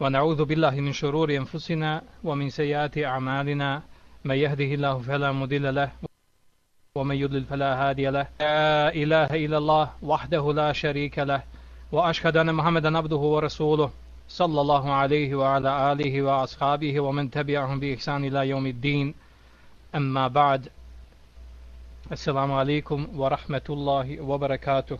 ونعوذ بالله من شرور أنفسنا ومن سيئات أعمالنا. من يهده الله فلا مضل له ومن يضلل فلا هادي له. لا إله إلا الله وحده لا شريك له وأشهد أن محمدا عبده ورسوله. صلى الله عليه وعلى آله وأصحابه ومن تبعهم بإحسان إلى يوم الدين. أما بعد السلام عليكم ورحمة الله وبركاته.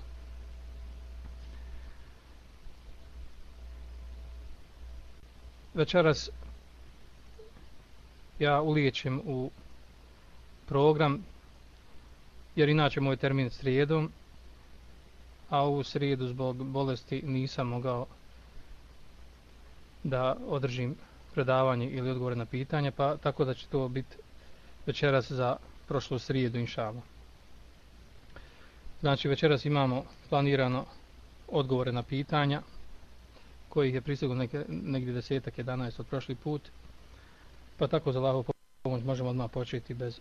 Večeras ja ulijećem u program jer inače moj termin srijedom a u srijedu zbog bolesti nisam mogao da održim predavanje ili odgovore na pitanje pa tako da će to biti večeras za prošlu srijedu inšala. Znači večeras imamo planirano odgovore na pitanja kojih je pristiglo neke, negdje desetak, 11 od prošli put. Pa tako za lahu pomoć možemo odmah početi bez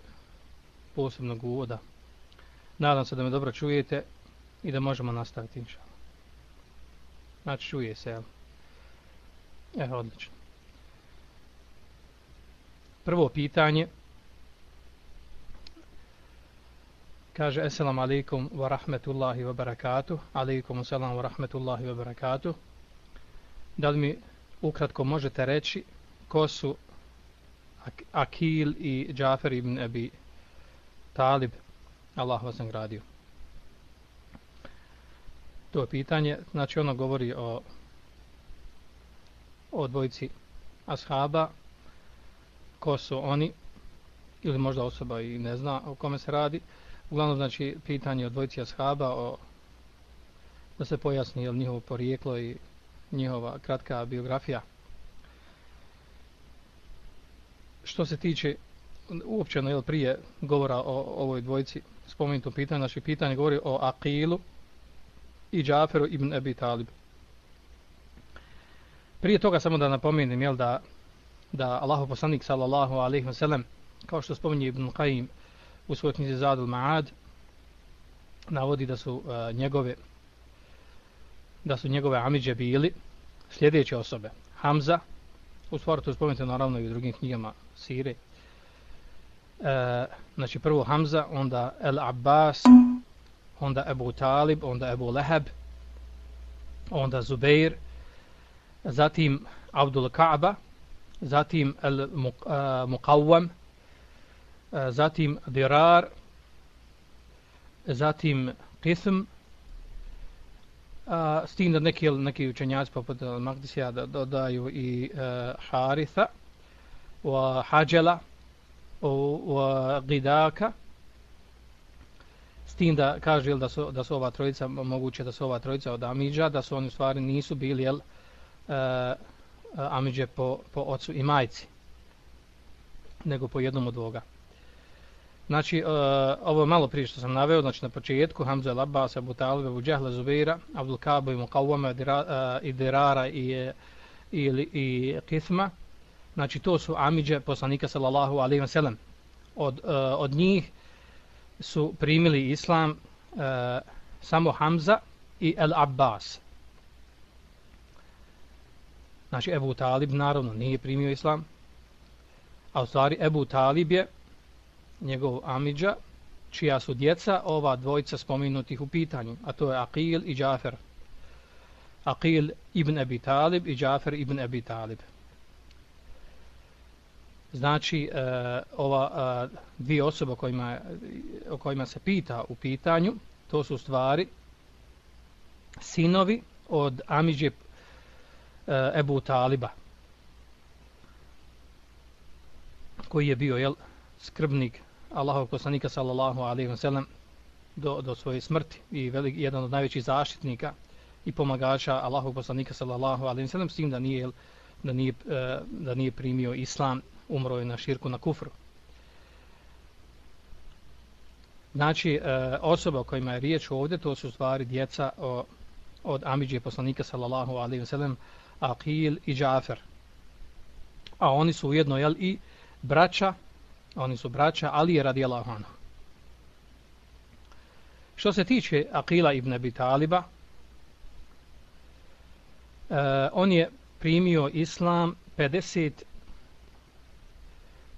posebnog uvoda. Nadam se da me dobro čujete i da možemo nastaviti inša. Znači čuje se, jel? Evo, odlično. Prvo pitanje. Kaže, Esselamu alaikum wa rahmetullahi wa barakatuh. Alaikum assalamu wa rahmetullahi wa barakatuh da li mi ukratko možete reći ko su Akil i Džafer ibn Abi Talib? Allah vas nagradio. To je pitanje. Znači ono govori o o dvojici ashaba. Ko su oni? Ili možda osoba i ne zna o kome se radi. Uglavnom znači pitanje o dvojici ashaba o, da se pojasni jel, njihovo porijeklo i njihova kratka biografija. Što se tiče uopćeno jel, prije govora o ovoj dvojici spomenutom pitanju, naše pitanje govori o Aqilu i Džaferu ibn Abi Talib. Prije toga samo da napomenem jel, da, da Allahu poslanik sallallahu alaihi ve sellem kao što spominje Ibn Qaim u svojoj knjizi Zadul Ma'ad navodi da su uh, njegove da su njegove amiđe bili sljedeće osobe. Hamza, u stvari to spomenuti naravno i u drugim knjigama Sire. E, znači prvo Hamza, onda El Abbas, onda Ebu Talib, onda Ebu Leheb, onda Zubeir, zatim Abdul Kaaba, zatim El e, Muqawwam, e, zatim Dirar, zatim Qism, A, s tim da neki, neki učenjaci poput eh, Magdisija da dodaju i e, Haritha wa Hađela wa Gidaka s tim da kaže da su, da su ova trojica moguće da su ova trojica od Amidža da su oni u stvari nisu bili jel, e, Amidže po, po ocu i majci nego po jednom od dvoga. Znači, uh, ovo malo prije što sam naveo, znači na početku, Hamza el Abbas, Abu Talib, Abu Džahla, Zubeira, Abdul Kabu i Muqawama, e, i Derara e, i, i, i Kithma. Znači, to su Amidže poslanika sallallahu alaihi wa sallam. Od, uh, od njih su primili islam uh, samo Hamza i El Abbas. Znači, Ebu Talib naravno nije primio islam, a u stvari Ebu Talib je njegov Amidža, čija su djeca ova dvojica spominutih u pitanju, a to je Aqil i Džafer. Aqil ibn Abi Talib i Džafer ibn Abi Talib. Znači, e, ova e, dvije osobe o kojima, o kojima se pita u pitanju, to su stvari sinovi od Amidže e, Ebu Taliba, koji je bio jel, skrbnik Allahov poslanika sallallahu alejhi ve sellem do do svoje smrti i velik jedan od najvećih zaštitnika i pomagača Allahov poslanika sallallahu alejhi ve sellem s tim da nije da nije e, da nije primio islam, umro je na širku na kufru. Znači, e, osoba o kojima je riječ ovdje, to su stvari djeca o, od Amidžije poslanika sallallahu alejhi ve sellem Aqil i Džafer. A oni su ujedno jel, i braća Oni su braća Ali radijallahu anhu. Što se tiče Aqila ibn Abi Taliba, uh, on je primio islam 50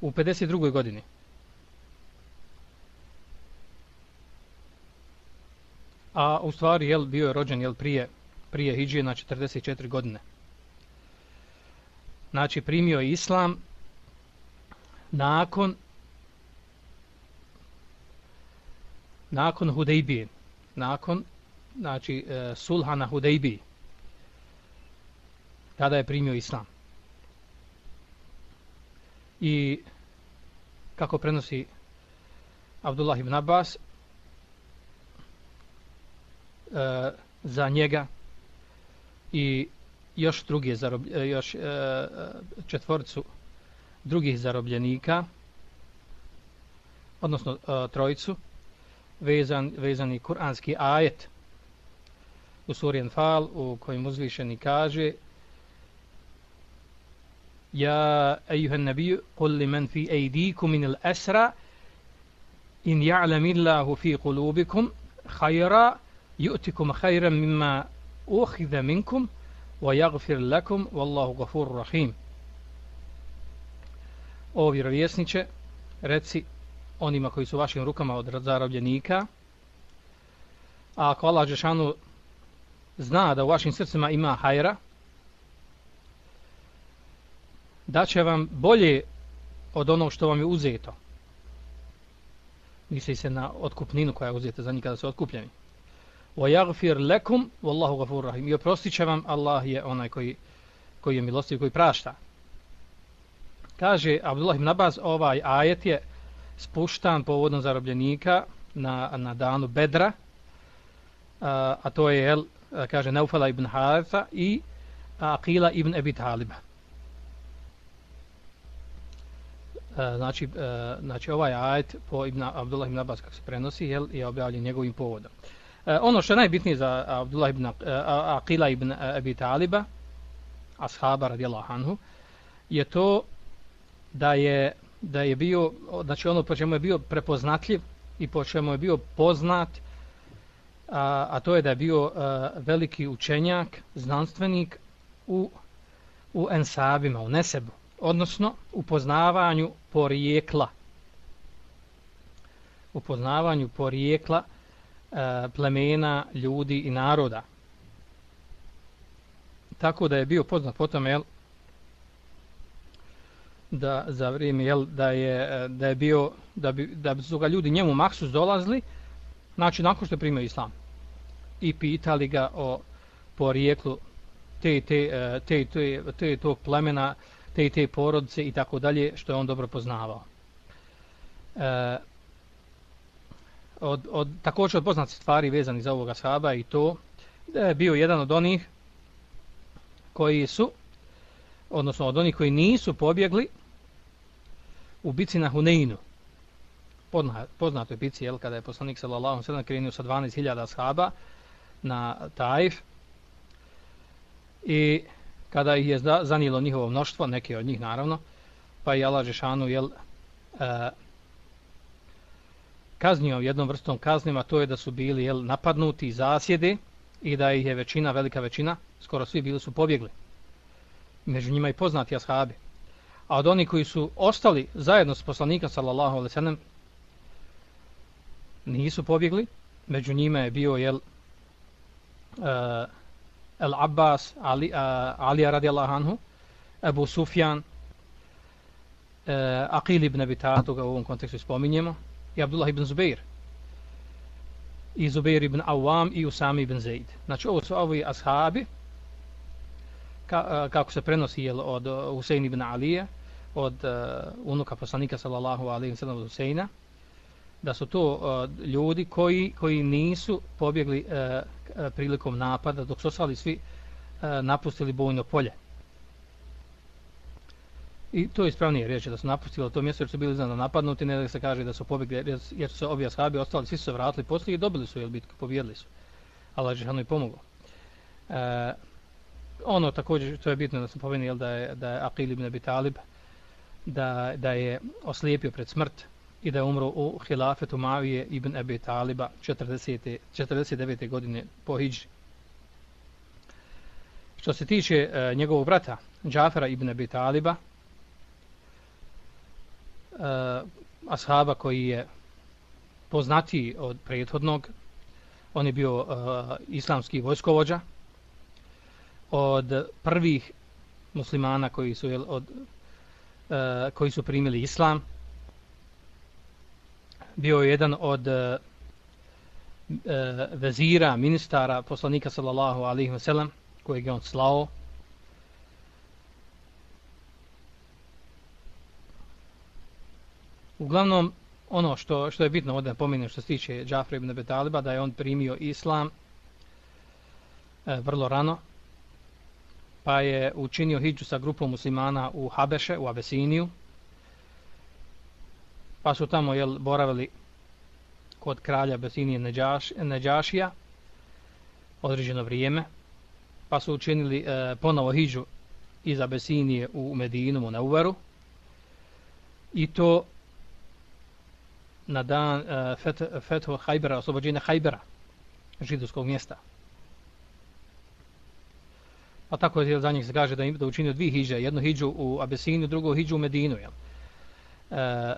u 52. godini. A u stvari jel, bio je rođen jel, prije, prije Hidžije na 44 godine. Znači primio je islam nakon nakon Hudejbije. Nakon znači, e, sulha na Hudejbiji. Tada je primio islam. I kako prenosi Abdullah ibn Abbas e, za njega i još druge zarob, e, još e, četvorcu drugih zarobljenika odnosno e, trojicu vezan, vezani kuranski ajet u suri Anfal u kojem uzvišeni kaže Ja ejuhan nabiju kul li men fi ejdiku min il esra in ja'lam illahu fi kulubikum khayra yu'tikum khayran mimma ukhidha minkum wa yaghfir lakum wallahu ghafurur rahim. O vjerovjesniče reci onima koji su vašim rukama od zarobljenika a ako Allah Žešanu zna da u vašim srcima ima hajra, da će vam bolje od onog što vam je uzeto. Misli se na otkupninu koja je uzeta za njih kada su otkupljeni. وَيَغْفِرْ لَكُمْ وَاللَّهُ غَفُورُ رَحِيمُ I oprostit će vam, Allah je onaj koji, koji je milostiv, koji prašta. Kaže Abdullah ibn Abbas, ovaj ajet je spuštan povodom zarobljenika na, na danu Bedra, a, a to je jel, kaže Neufala ibn Haritha i Aqila ibn Ebi Taliba. E, znači, e, znači ovaj ajet po ibn Abdullah ibn Abbas kako se prenosi jel, je objavljen njegovim povodom. E, ono što je najbitnije za Abdullah ibn Aqila ibn Ebi Taliba, ashaba radijallahu anhu, je to da je da je bio, znači ono po čemu je bio prepoznatljiv i po čemu je bio poznat a, a to je da je bio a, veliki učenjak, znanstvenik u, u ensabima, u nesebu, odnosno u poznavanju porijekla. U poznavanju porijekla a, plemena, ljudi i naroda. Tako da je bio poznat potom, jel, da za vrijeme jel da je e, da je bio da bi da su ga ljudi njemu maksus dolazili znači nakon što je primio islam. I pitali ga o porijeklu te te e, te te, te tog plemena te te porodice i tako dalje što je on dobro poznavao. E, od, od također od poznatih stvari vezani za ovoga sahaba i to da je bio jedan od onih koji su odnosno od onih koji nisu pobjegli u bici na Huneinu poznatoj bici, jel, kada je poslanik sallallahu sallam krenio sa 12.000 shaba na Taif i kada ih je zanilo njihovo mnoštvo, neke od njih naravno, pa je Allah Žešanu jel, e, kaznio jednom vrstom kaznima, to je da su bili jel, napadnuti zasjede i da ih je većina, velika većina, skoro svi bili su pobjegli. Među njima i poznati ashabi. A od onih koji su ostali zajedno s poslanika sallallahu alaihi sallam nisu pobjegli. Među njima je bio jel, uh, El Abbas, Ali, uh, Alija radijallahu anhu, Ebu Sufjan, uh, Aqil ibn Abi Tatu, ga u ovom kontekstu spominjemo, i Abdullah ibn Zubair, i Zubair ibn Awam i Usami ibn Zaid. Znači, ovo su ovi ashabi, ka, kako se prenosi jel, od uh, Husein ibn Alije, od uh, unuka poslanika sallallahu alaihi wa sallam od Huseina, da su to uh, ljudi koji koji nisu pobjegli uh, uh prilikom napada dok su ostali svi uh, napustili bojno polje. I to je ispravnije reći da su napustili to mjesto jer su bili znano napadnuti, ne da se kaže da su pobjegli jer su se obi ashabi ostali, svi su se vratili poslije i dobili su jel bitku, pobjedili su. Allah je i pomogao. Uh, ono također što je bitno da se pomeni jel da je da je Aqil ibn Abi Talib da, da je oslijepio pred smrt i da je umro u hilafetu Mavije ibn Abi Taliba 40. 49. godine po Hidži. Što se tiče e, njegovog brata, Džafera ibn Abi Taliba, e, ashaba koji je poznatiji od prethodnog, on je bio e, islamski vojskovođa, od prvih muslimana koji su jel, od, uh, koji su primili islam, bio je jedan od uh, vezira, ministara, poslanika sallallahu alaihi ve sellem kojeg je on slao. Uglavnom, ono što, što je bitno ovdje pominjem što se tiče Džafra ibn Betaliba, da je on primio islam e, vrlo rano, pa je učinio hijđu sa grupom muslimana u Habeše, u Abesiniju, pa su tamo jel, boravili kod kralja Besinije Neđaš, Neđašija određeno vrijeme, pa su učinili e, ponovo hijđu iz Abesinije u Medinu, u Neuveru, i to na dan e, fet, Fetho Hajbera, oslobođenja Hajbera, židovskog mjesta. Pa tako je za njih se kaže da im da učinio dvije hiđe, jednu hiđu u Abesiniju, drugu hiđu u Medinu. Jel? E,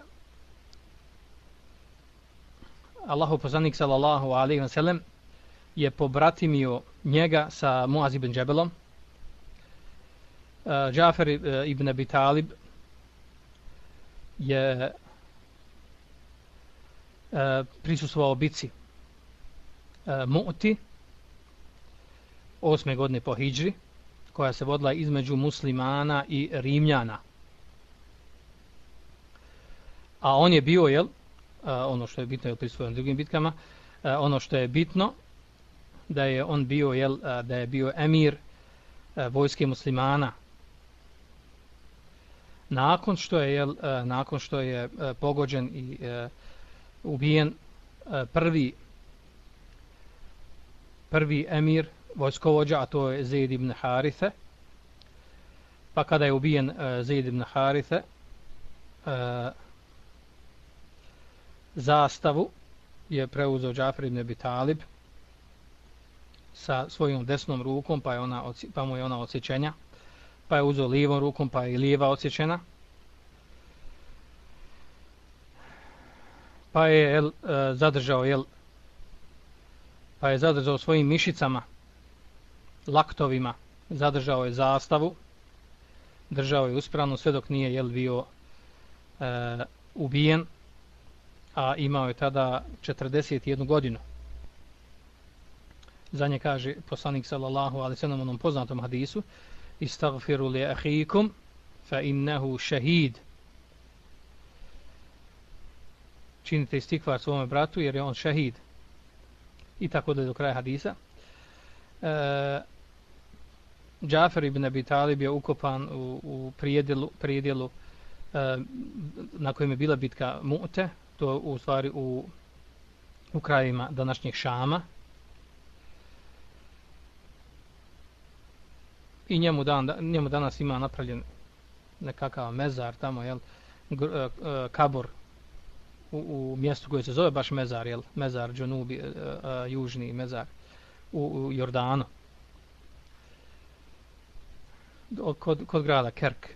Allahu poslanik sallallahu alejhi ve sellem je pobratimio njega sa Muaz ibn Džebelom. Uh, Džafer e, ibn Abi Talib je e, prisustvovao bici e, Mu'ti osme godine po Hidžri koja se vodila između muslimana i rimljana. A on je bio, jel, ono što je bitno je pri drugim bitkama, ono što je bitno da je on bio jel, da je bio emir vojske muslimana nakon što je jel, nakon što je pogođen i ubijen prvi prvi emir vojskovođa a to je Zaid ibn Harithe pa kada je ubijen a, Zaid ibn Harithe a, zastavu je preuzeo Džafir ibn Abi Talib sa svojom desnom rukom, pa, je ona, pa mu je ona odsjećenja. pa je uzeo lijevom rukom, pa je i lijeva odsjećena. Pa je jel, e, zadržao jel, pa je zadržao svojim mišicama, laktovima, zadržao je zastavu, držao je uspravno sve dok nije jel, bio e, ubijen, a imao je tada 41 godinu. Za nje kaže poslanik sallallahu alaihi sallam onom poznatom hadisu Istagfiru li ahikum fa innehu šehid. Činite istikvar svome bratu jer je on šehid. I tako da je do kraja hadisa. E, Džafer ibn Abi Talib je ukopan u, u prijedjelu, prijedjelu e, na kojem je bila bitka Mu'te, to u stvari u, u krajima današnjih Šama. I njemu, dan, njemu danas ima napravljen nekakav mezar tamo, jel, gr, uh, kabor u, u mjestu koje se zove baš mezar, jel, mezar Džunubi, e, e, južni mezar u, u Jordanu. Kod, kod grada Kerk.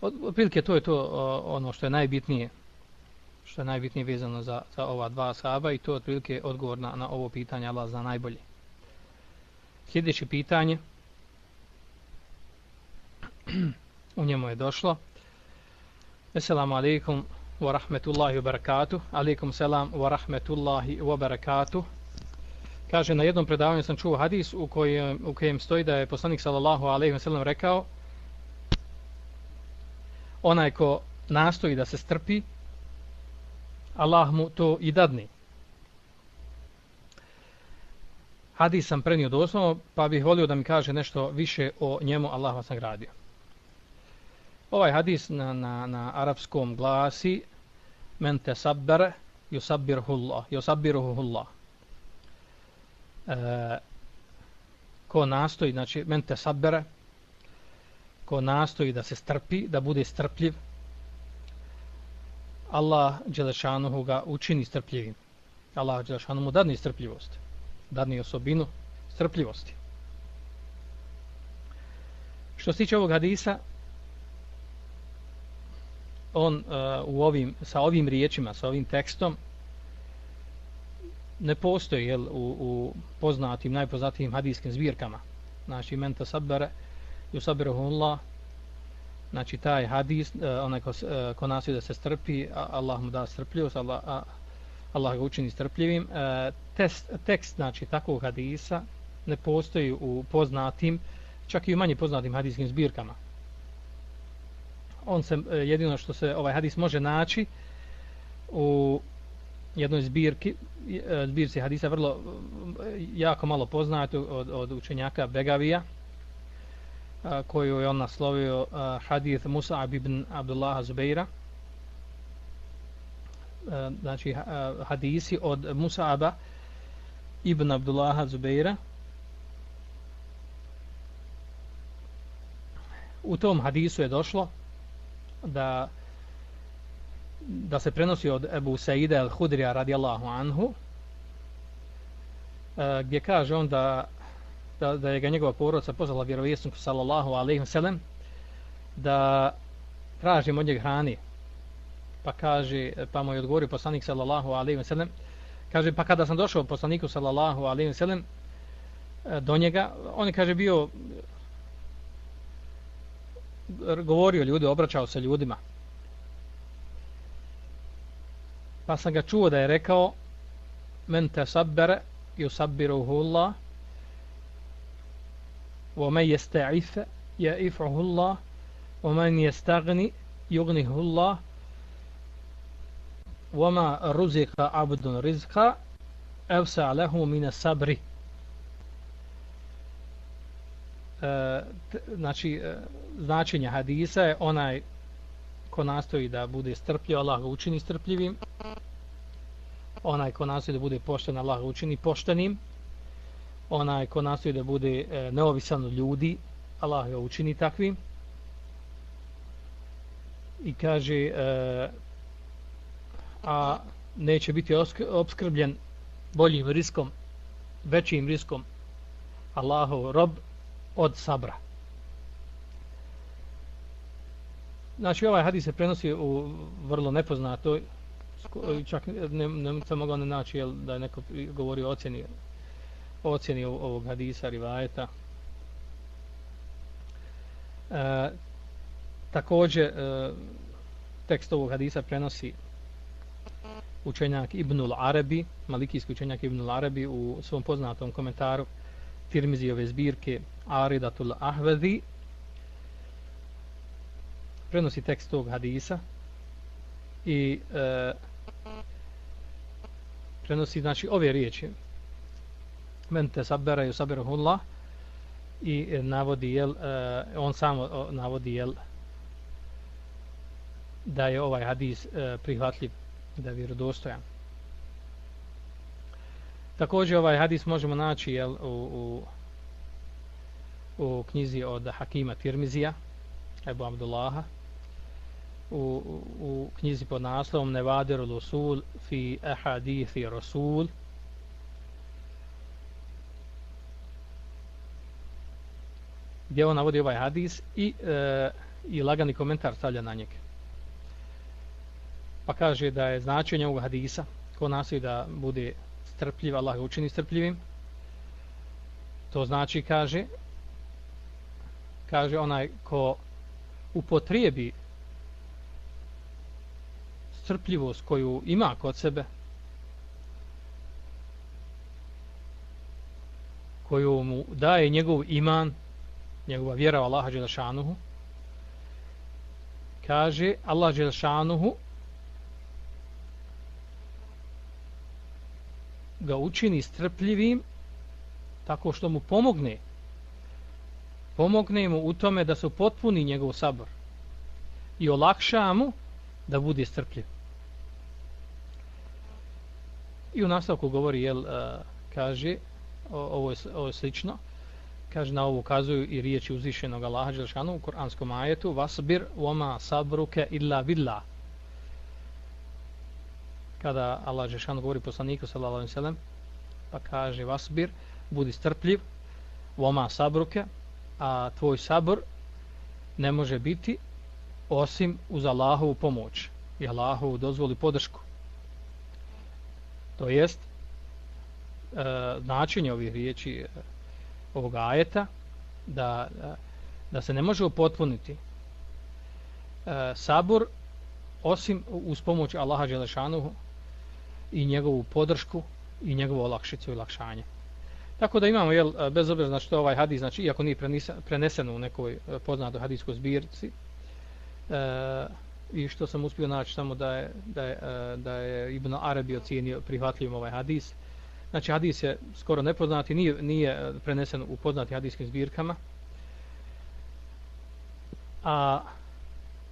Od, otprilike to je to o, ono što je najbitnije što je najbitnije vezano za, za ova dva sahaba i to je otprilike odgovor na, na ovo pitanje Allah zna najbolje. Sljedeće pitanje u njemu je došlo Assalamu alaikum wa rahmetullahi wa barakatuh alaikum salam wa rahmetullahi wa barakatuh kaže na jednom predavanju sam čuo hadis u kojem, u kojem stoji da je poslanik sallallahu alaihi wa sallam rekao onaj ko nastoji da se strpi Allah mu to i dadne. Hadis sam prenio doslovno, pa bih volio da mi kaže nešto više o njemu, Allah vas nagradio. Ovaj hadis na, na, na arapskom glasi men te sabbere yusabbiruhullah, yusabbiruhullah. E, ko nastoji, znači men te ko nastoji da se strpi, da bude strpljiv, Allah Đelešanuhu ga učini strpljivim. Allah Đelešanuhu mu dadne strpljivost. Dadne osobinu strpljivosti. Što se tiče ovog hadisa, on uh, u ovim, sa ovim riječima, sa ovim tekstom, ne postoji jel, u, u poznatim, najpoznatijim hadijskim zbirkama. Znači, menta sabere, ju Allah, znači taj hadis, uh, onaj ko, uh, ko nasio da se strpi, Allah mu da strpljivost, Allah, a, Allah ga učini strpljivim. Uh, test, tekst, znači, takvog hadisa ne postoji u poznatim, čak i u manje poznatim hadijskim zbirkama. On se, jedino što se ovaj hadis može naći u jednoj zbirki, e, zbirci hadisa vrlo e, jako malo poznato od, od učenjaka Begavija, koju je on naslovio hadith Musa ibn Abdullah Zubeira. E, znači hadisi od Musa'aba ibn Abdullah Zubeira. U tom hadisu je došlo da da se prenosi od Ebu Saida al-Hudrija radijallahu anhu e, gdje kaže on da da, da je ga njegova porodca pozvala vjerovjesniku sallallahu alaihi ve sellem da tražim od njega hrani. Pa kaže, pa mu je odgovorio poslanik sallallahu alaihi ve sellem, kaže pa kada sam došao poslaniku sallallahu alaihi ve sellem do njega, on je kaže bio govorio ljudi, obraćao se ljudima. Pa sam ga čuo da je rekao men tasabbara yusabbiruhu Allah ومن يستعف يعفه الله ومن يستغني يغنيه الله وما رزق عبد رزقا أوسع له من الصبر znači značenje hadisa je onaj ko nastoji da bude strpljiv Allah ga učini strpljivim onaj ko nastoji da bude pošten Allah ga učini poštenim onaj ko nastoji da bude e, neovisan od ljudi, Allah ga učini takvim. I kaže, e, a neće biti obskrbljen boljim riskom, većim riskom Allahov rob od sabra. Znači, ovaj hadis se prenosi u vrlo nepoznato, čak ne, ne sam mogao ne naći jel, da je neko govori o ocjeni ocjeni ovog hadisa rivajeta. E, također e, tekst ovog hadisa prenosi učenjak Ibnul Arabi, malikijski učenjak Ibnul Arabi u svom poznatom komentaru Tirmizijove zbirke Aridatul Ahvedi prenosi tekst tog hadisa i e, prenosi znači ove riječi. Men te sabera i saberahu Allah i navodi jel, e, on samo navodi jel, da je ovaj hadis e, prihvatljiv da je vjerodostojan. Također ovaj hadis možemo naći jel, u, u, u knjizi od Hakima Tirmizija Ebu Abdullaha u, u, u knjizi pod naslovom Nevadir Lusul fi ahadithi Rasul gdje on navodi ovaj hadis i, e, i lagani komentar stavlja na njeg. Pa kaže da je značenje ovog hadisa, ko nastoji da bude strpljiv, Allah ga učini strpljivim, to znači, kaže, kaže onaj ko upotrijebi strpljivost koju ima kod sebe, koju mu daje njegov iman, njegova vjera u Allaha Đelešanuhu, kaže Allah Đelešanuhu ga učini strpljivim tako što mu pomogne pomogne mu u tome da se potpuni njegov sabor i olakša mu da bude strpljiv. I u nastavku govori, jel, e, kaže, ovo je, ovo je slično, kaže na ovo ukazuju i riječi uzvišenog Allaha Đelšanu u Koranskom ajetu Vasbir voma sabruke illa villa kada Allah Đelšanu govori poslaniku sallallahu alaihi sallam pa kaže Vasbir budi strpljiv voma sabruke a tvoj sabr ne može biti osim uz Allahovu pomoć i Allahovu dozvoli podršku. To jest, e, značenje ovih riječi e, ovog ajeta, da, e, da se ne može upotpuniti e, sabor osim uz pomoć Allaha Đelešanuhu i njegovu podršku i njegovu olakšicu i lakšanje. Tako da imamo, jel, e, bez obzira znači, ovaj hadis, znači, iako nije prenesen u nekoj poznatoj hadijskoj zbirci, e, i što sam uspio naći samo da je, da je, e, da je Ibn Arabi ocijenio prihvatljivim ovaj hadis. Znači, hadis je skoro nepoznati, nije, nije e, prenesen u poznatim hadiskim zbirkama. A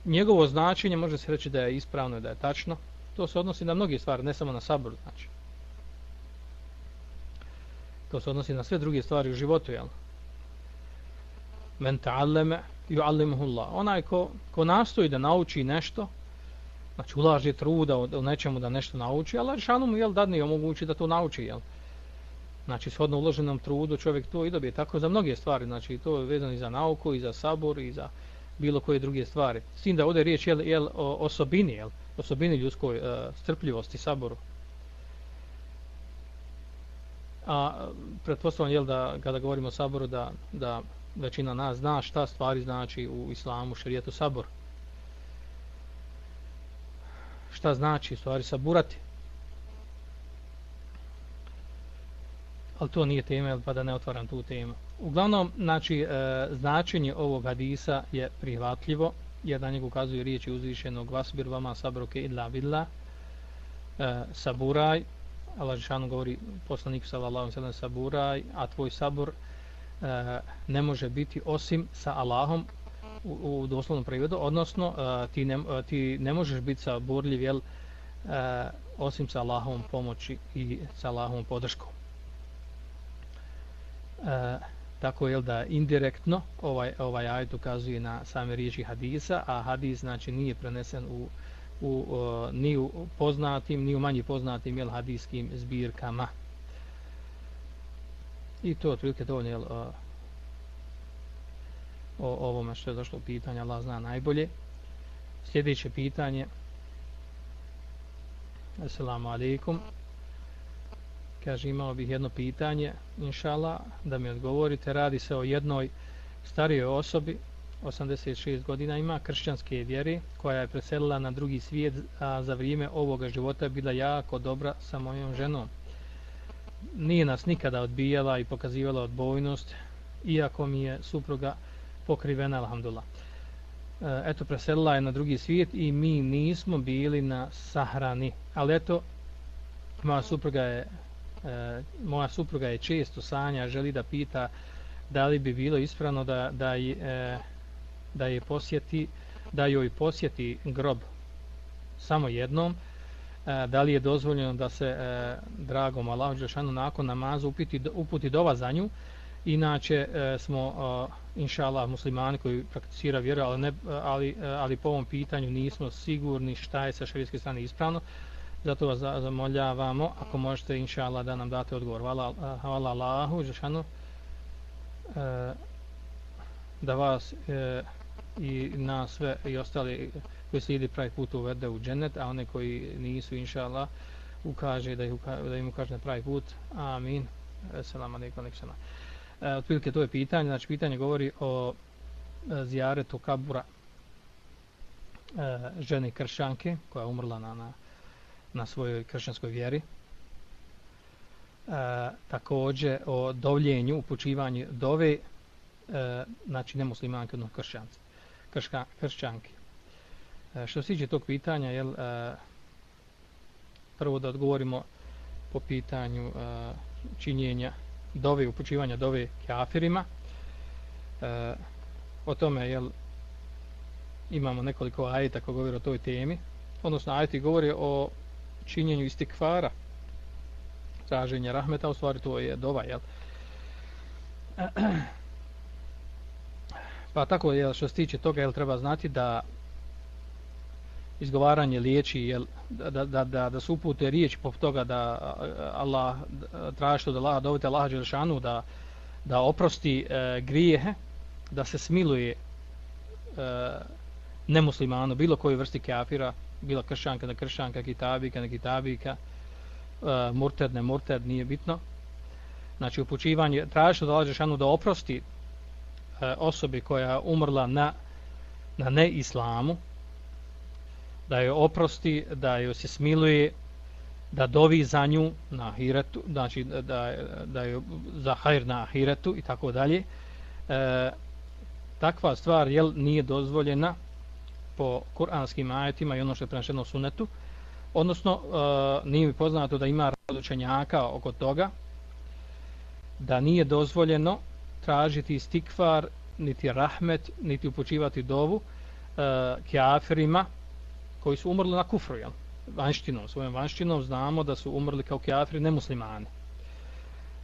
njegovo značenje može se reći da je ispravno i da je tačno. To se odnosi na mnoge stvari, ne samo na sabor, znači. To se odnosi na sve druge stvari u životu, jel? Men ta'alleme yu'allimuhullah. Onaj ko, ko nastoji da nauči nešto, znači ulaže truda u nečemu da nešto nauči, Allah šanu mu jel, dadne omogući da to nauči, jel? Znači, shodno uloženom trudu čovjek to i dobije. Tako za mnoge stvari, znači to je vezano i za nauku, i za sabor, i za bilo koje druge stvari. S tim da ovdje riječ jel, jel, o osobini, jel? osobini ljudskoj e, strpljivosti, saboru. A pretpostavljam jel da kada govorimo o saboru da, da Znači, većina nas zna šta stvari znači u islamu, šarijetu sabor. Šta znači stvari saburati. Ali to nije tema, pa da ne otvaram tu temu. Uglavnom, znači, e, značenje ovog hadisa je prihvatljivo, jer na njegu ukazuje riječi uzvišenog vasbir vama sabroke idla vidla, e, saburaj, Allah Žešanu govori poslanik sallallahu sallam saburaj, a tvoj sabur e, E, ne može biti osim sa Allahom u, u doslovnom prevodu, odnosno e, ti, ne, e, ti ne možeš biti saburljiv jel, e, osim sa Allahovom pomoći i sa Allahovom podrškom. E, tako je da indirektno ovaj ovaj ajet ukazuje na same riječi hadisa, a hadis znači nije prenesen u u u ni u poznatim ni u manje poznatim jel hadiskim zbirkama. I to otprilike to je o, o ovome što je došlo pitanje, Allah zna najbolje. Sljedeće pitanje. Assalamu alaikum kaže imao bih jedno pitanje inšala da mi odgovorite radi se o jednoj starijoj osobi 86 godina ima kršćanske vjere koja je preselila na drugi svijet a za vrijeme ovoga života bila jako dobra sa mojom ženom nije nas nikada odbijala i pokazivala odbojnost iako mi je supruga pokrivena alhamdulillah. E, eto preselila je na drugi svijet i mi nismo bili na sahrani. Ali eto moja supruga je e, moja supruga je često sanja, želi da pita da li bi bilo ispravno da, da, e, da je posjeti da joj posjeti grob. Samo jednom. E, da li je dozvoljeno da se e, dragom Allahu Đelšanu nakon namaza upiti, uputi dova za nju inače e, smo e, inša Allah muslimani koji prakticira vjeru ali, ne, ali, e, ali po ovom pitanju nismo sigurni šta je sa šarijske strane ispravno Zato vas zamoljavamo, ako možete, inša Allah, da nam date odgovor. Hvala, e, hvala Allahu, Žešanu, e, da vas e, i na sve i ostali koji se ide pravi put uvede u džennet, a one koji nisu, inša Allah, ukaže da, ih, da im ukaže na pravi put. Amin. Selam alaikum alaikum. E, otprilike to je pitanje. Znači, pitanje govori o e, zijaretu kabura e, žene kršanke koja je umrla na, na na svojoj kršćanskoj vjeri. E, također o dovljenju, upučivanju dove, e, znači nemuslimanke, odnosno kršćanci, krška, kršćanke. E, što se tiče tog pitanja, jel, e, prvo da odgovorimo po pitanju e, činjenja dove, upućivanja dove kafirima. E, o tome, jel, imamo nekoliko ajeta koji govori o toj temi, odnosno ajeti govori o činjenju istikvara traženja rahmeta, u stvari to je dova, jel? Pa tako, jel, što se tiče toga, jel, treba znati da izgovaranje liječi, jel, da, da, da, da se upute riječ po toga da Allah traži što da Allah, dovite Allah Đelšanu da, da oprosti e, grijehe, da se smiluje e, nemuslimanu, bilo koji vrsti kafira, bilo kršanka na kršanka, kitabika na kitabika, e, murted, ne murted, nije bitno. Znači upućivanje, traži da Allah Đelšanu da oprosti E, osobi koja umrla na, na neislamu, da je oprosti, da joj se smiluje, da dovi za nju na ahiretu, znači da, da je za hajr na ahiretu i tako dalje. E, takva stvar jel, nije dozvoljena po kuranskim ajetima i ono što je prenešeno sunetu. Odnosno, e, nije mi poznato da ima radočenjaka oko toga, da nije dozvoljeno tražiti stikvar, niti rahmet, niti upućivati dovu e, kjafirima koji su umrli na kufru, jel? vanštinom, svojom vanštinom znamo da su umrli kao kjafiri nemuslimani.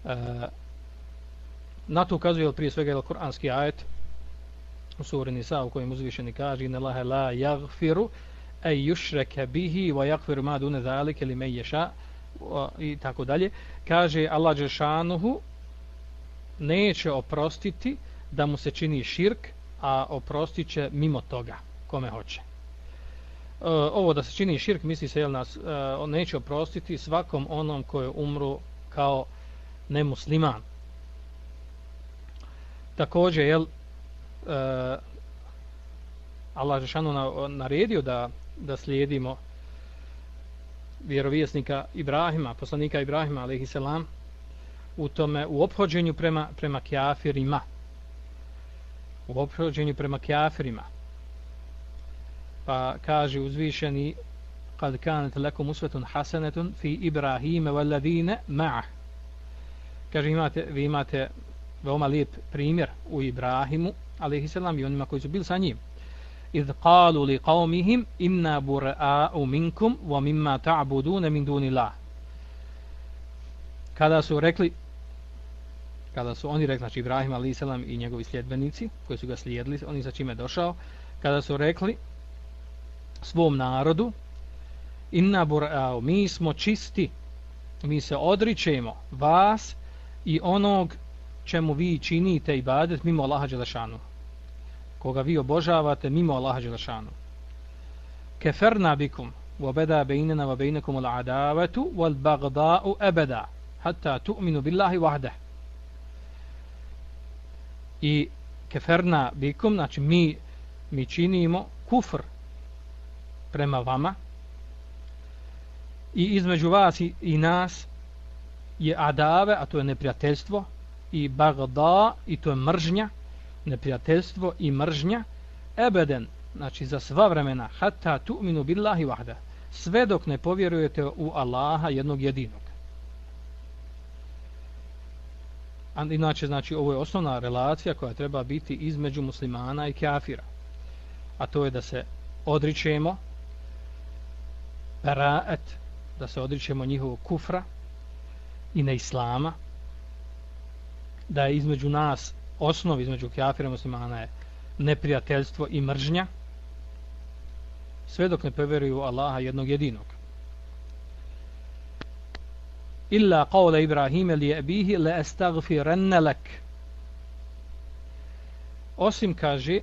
E, na to ukazuje prije svega jel, kuranski ajet u suri Nisa u kojem uzvišeni kaže inna laha la yaghfiru ay jušreke bihi wa yaghfiru ma duna zalika me ješa i tako dalje kaže Allah džeshanuhu neće oprostiti da mu se čini širk a oprostiće mimo toga kome hoće. E, ovo da se čini širk misli se jel nas e, on neće oprostiti svakom onom koji umru kao nemusliman. Također jel e, Allah Žešanu na, naredio da, da slijedimo vjerovjesnika Ibrahima, poslanika Ibrahima alaihi selam u tome u ophođenju prema prema kafirima u ophođenju prema kafirima pa kaže uzvišeni kad kanat lakum uswatun hasanetun fi Ibrahima wal ladina ma'ah. Kaže imate vi imate veoma lijep primjer u Ibrahimu alejhi selam i onima koji su bili sa njim. Iz qalu li qaumihim inna bura'a'u minkum wa mimma ta'budun min dunillah kada su rekli kada su oni rekli znači Ibrahim alejhi selam i njegovi sljedbenici koji su ga slijedili oni sa čime došao kada su rekli svom narodu inna bura'u mi smo čisti mi se odričemo vas i onog čemu vi činite ibadet mimo Allaha Đelešanu. Koga vi obožavate mimo Allaha Đelešanu. Keferna bikum وبدا بيننا وبينكم العداوة والبغضاء أبدا حتى تؤمنوا بالله وحده i keferna bikum, znači mi, mi činimo kufr prema vama i između vas i, i nas je adave, a to je neprijateljstvo, i bagda, i to je mržnja, neprijateljstvo i mržnja, ebeden, znači za sva vremena, hatta tu'minu billahi vahda, sve dok ne povjerujete u Allaha jednog jedinog. A inače, znači, ovo je osnovna relacija koja treba biti između muslimana i kafira. A to je da se odričemo, baraet, da se odričemo njihovog kufra i neislama da je između nas osnov između kafira muslimana je neprijateljstvo i mržnja sve dok ne poveruju Allaha jednog jedinog illa qawla Ibrahim li abihi la astaghfiranna lak osim kaže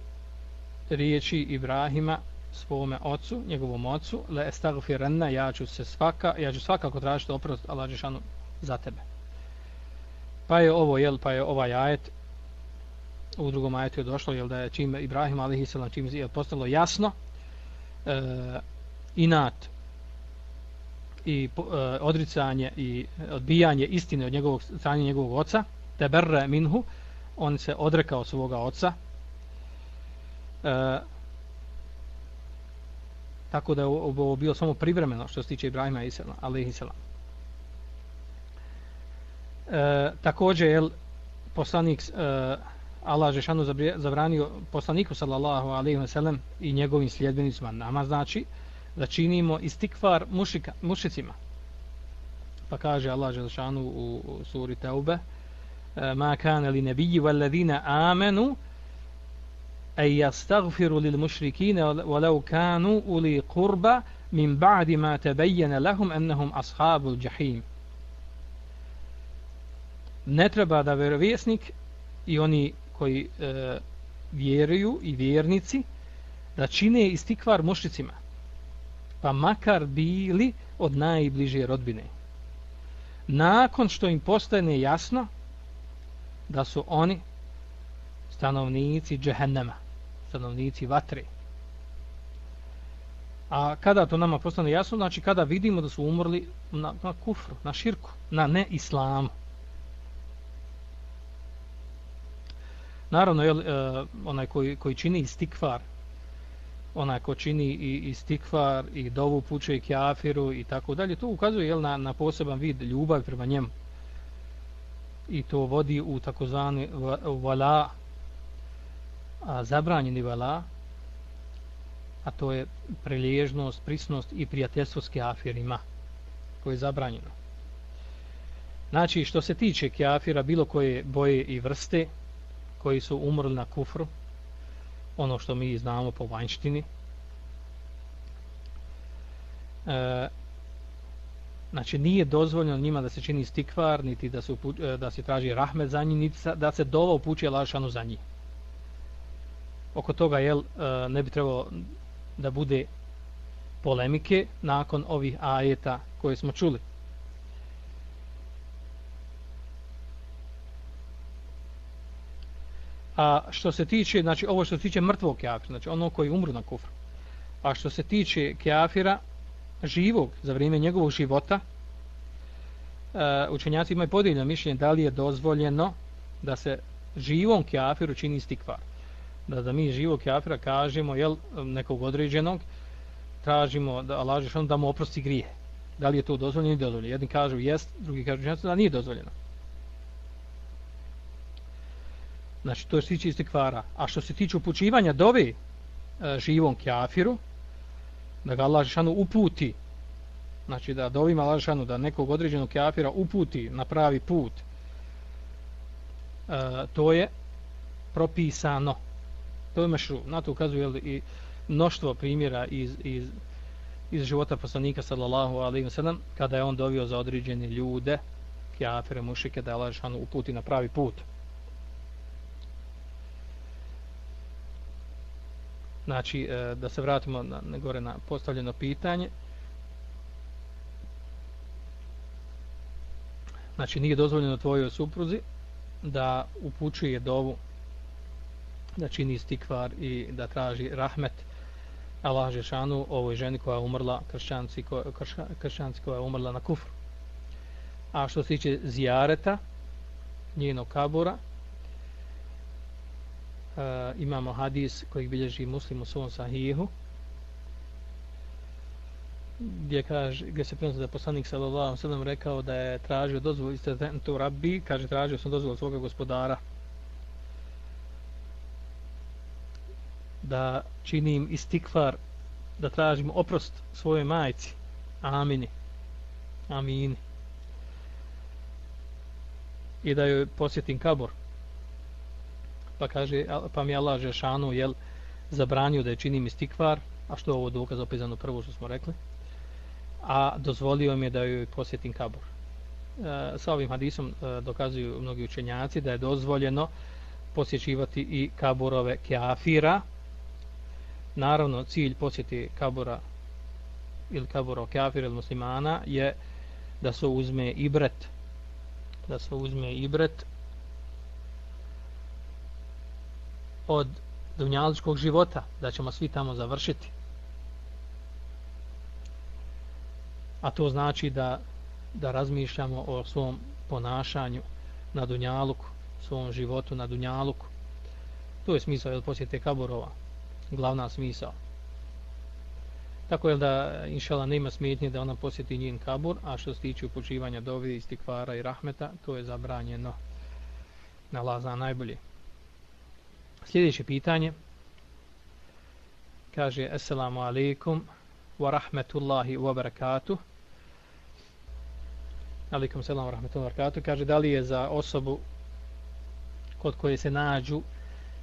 riječi Ibrahima svome ocu, njegovom ocu, le astaghfiranna ja ću se svaka, ja ću svakako tražiti oprost Allah za tebe. Pa je ovo, jel, pa je ovaj ajet u drugom ajetu je došlo, jel, da je čim Ibrahim alihi sallam, čim je postalo jasno, e, inat i e, odricanje i e, odbijanje istine od njegovog strane njegovog oca, teberre minhu, on se odrekao svoga oca, e, tako da je ovo bilo samo privremeno što se tiče Ibrahima alihi sallam. E, također je poslanik e, Allah Žešanu zabranio poslaniku sallallahu alaihi wa sallam i njegovim sljedbenicima nama znači da činimo istikvar mušika, mušicima. Pa kaže Allah Želšanu u, u suri Teube e, ma kane li nebiji valedina amenu ej jastagfiru lil mušrikine walau kanu uli kurba min ba'di ma tebejene lahum ennehum ashabul jahim. Ne treba da vjerovjesnik i oni koji e, vjeruju i vjernici da čine istikvar mušicima, pa makar bili od najbliže rodbine. Nakon što im postane jasno da su oni stanovnici džehennema, stanovnici vatre. A kada to nama postane jasno, znači kada vidimo da su umrli na, na kufru, na širku, na neislamu. Naravno, jel, e, onaj koji, koji čini istikvar, ona ko čini i, i stikvar i dovu puče i kjafiru i tako dalje, to ukazuje jel, na, na poseban vid ljubavi prema njemu. I to vodi u takozvani vala, a zabranjeni vala, a to je prilježnost, prisnost i prijateljstvo s kjafirima, koje je zabranjeno. Znači, što se tiče kjafira, bilo koje boje i vrste, koji su umrli na kufru, ono što mi znamo po vanjštini. E, znači, nije dozvoljeno njima da se čini stikvar, niti da se, upu, e, da se traži rahmet za njih, niti da se dova upućuje lašanu za njih. Oko toga, jel, e, ne bi trebalo da bude polemike nakon ovih ajeta koje smo čuli. A što se tiče, znači ovo što se tiče mrtvog kafira, znači ono koji umru na kufru. A što se tiče kafira živog za vrijeme njegovog života, uh, učenjaci imaju podijeljeno mišljenje da li je dozvoljeno da se živom kafiru čini stikvar. Da, da mi živog kafira kažemo jel, nekog određenog, tražimo da Allah da mu oprosti grije. Da li je to dozvoljeno ili dozvoljeno? Jedni kažu jest, drugi kažu da nije dozvoljeno. Znači, to je što se istikvara. A što se tiče upućivanja dove e, živom kjafiru, da ga Allah Žešanu uputi, znači da dovima Allah Žešanu da nekog određenog kjafira uputi na pravi put, e, to je propisano. To je mešru. Na to ukazuje i mnoštvo primjera iz, iz, iz života poslanika sallallahu alaihi wa sallam, kada je on dovio za određene ljude, kjafire, mušike, da je Allah Žešanu uputi na pravi put. Znači e, da se vratimo na, na gore na postavljeno pitanje. Znači nije dozvoljeno tvojoj supruzi da upućuje dovu da čini stikvar i da traži rahmet Allah Žešanu ovoj ženi koja je umrla kršćanci, ko, krša, kršćanci koja je umrla na kufru. A što se tiče zijareta njenog kabura Eh, imamo hadis koji bilježi muslim u svom sahihu gdje, kaže, gdje se prenosi da poslanik sallallahu sallam rekao da je tražio dozvolu iste to rabbi, kaže tražio sam dozvolu svoga gospodara da činim istikvar da tražim oprost svojoj majci amini. Amini. I da joj posjetim kabor pa kaže pa mi Allah Žešanu jel zabranio da je činim istikvar. A što je ovo dokaz opet za ono prvo što smo rekli? A dozvolio mi je da joj posjetim kabor e, sa ovim hadisom e, dokazuju mnogi učenjaci da je dozvoljeno posjećivati i kaburove keafira. naravno cilj posjeti kabura ili kabura keafira ili muslimana je da se uzme ibret da se uzme ibret od dunjaličkog života, da ćemo svi tamo završiti. A to znači da, da razmišljamo o svom ponašanju na dunjaluku, svom životu na dunjaluku. To je smisao jel, posjete kaburova, glavna smisao. Tako je da, inšala, nema smetnje da ona posjeti njen kabur, a što se tiče upočivanja dovi, istikvara i rahmeta, to je zabranjeno Nalaza najbolje. Sljedeće pitanje. Kaže Assalamu alaikum wa rahmetullahi wa barakatuh. Alaikum salam wa rahmetullahi wa barakatuh. Kaže da li je za osobu kod koje se nađu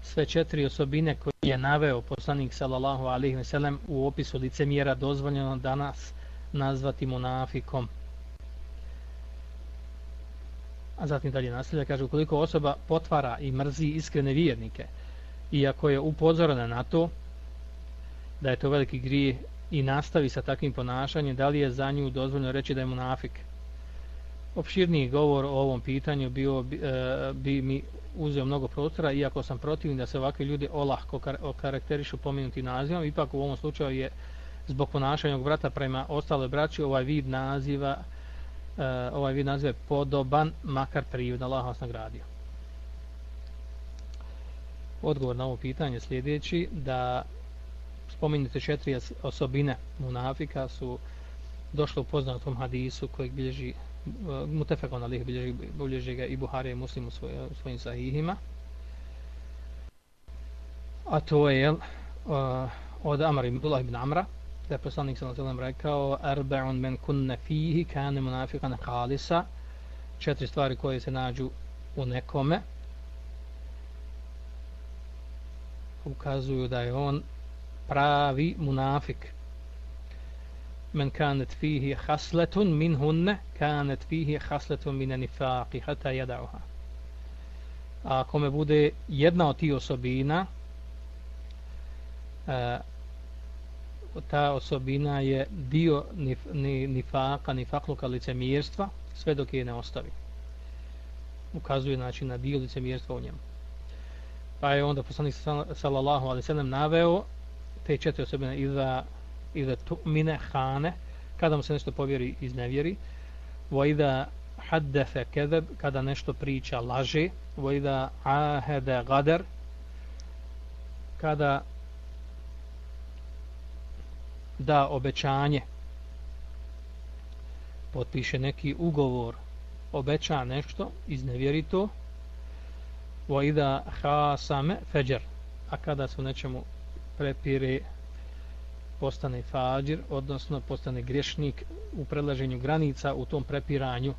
sve četiri osobine koje je naveo poslanik sallallahu alaihi wa sallam u opisu licemjera dozvoljeno danas nazvati munafikom? A zatim dalje nastavlja kaže ukoliko osoba potvara i mrzi iskrene vjernike iako je upozorena na to, da je to veliki grije i nastavi sa takvim ponašanjem, da li je za nju dozvoljno reći da je munafik? Opširniji govor o ovom pitanju bio, bi, e, bi mi uzeo mnogo prostora, iako sam protivni da se ovakvi ljudi olahko karakterišu pomenutim nazivom, ipak u ovom slučaju je zbog ponašanja ovog brata prema ostale braći ovaj vid naziva e, ovaj vid naziva je podoban makar privod Allah vas nagradio odgovor na ovo pitanje sljedeći da spominjete četiri osobine munafika su došlo u poznatom hadisu kojeg bilježi eh, mutefekon alih bilježi, bilježi ga i Buhari i Muslim u, svoj, eh, svojim sahihima. A to je uh, od Amar ibn Amra da je poslanik sallallahu alejhi ve sellem rekao arba'un men kunna fihi kana munafiqan khalisa. Četiri stvari koje se nađu u nekome. Ukazuju da je on pravi munafik men kanat fihi hasletun min hunne kanat fihi hasletun min nifaqi hatta jadauha a kome bude jedna od tih osobina uh, ta osobina je dio nif, nifaka, nifakluka licemjerstva, sve dok je ne ostavi. Ukazuje znači na dio licemjerstva u njemu. Pa je onda poslanik sallallahu alaihi sallam naveo te četiri osobine iza, iza tu'mine hane, kada mu se nešto povjeri iz nevjeri, vo iza haddefe kezeb, kada nešto priča laže, vo iza ahede gader, kada da obećanje. Potpiše neki ugovor obeća nešto iznevjeri to wa idha khasame feđer a kada se u nečemu prepire postane fađir odnosno postane grešnik u predlaženju granica u tom prepiranju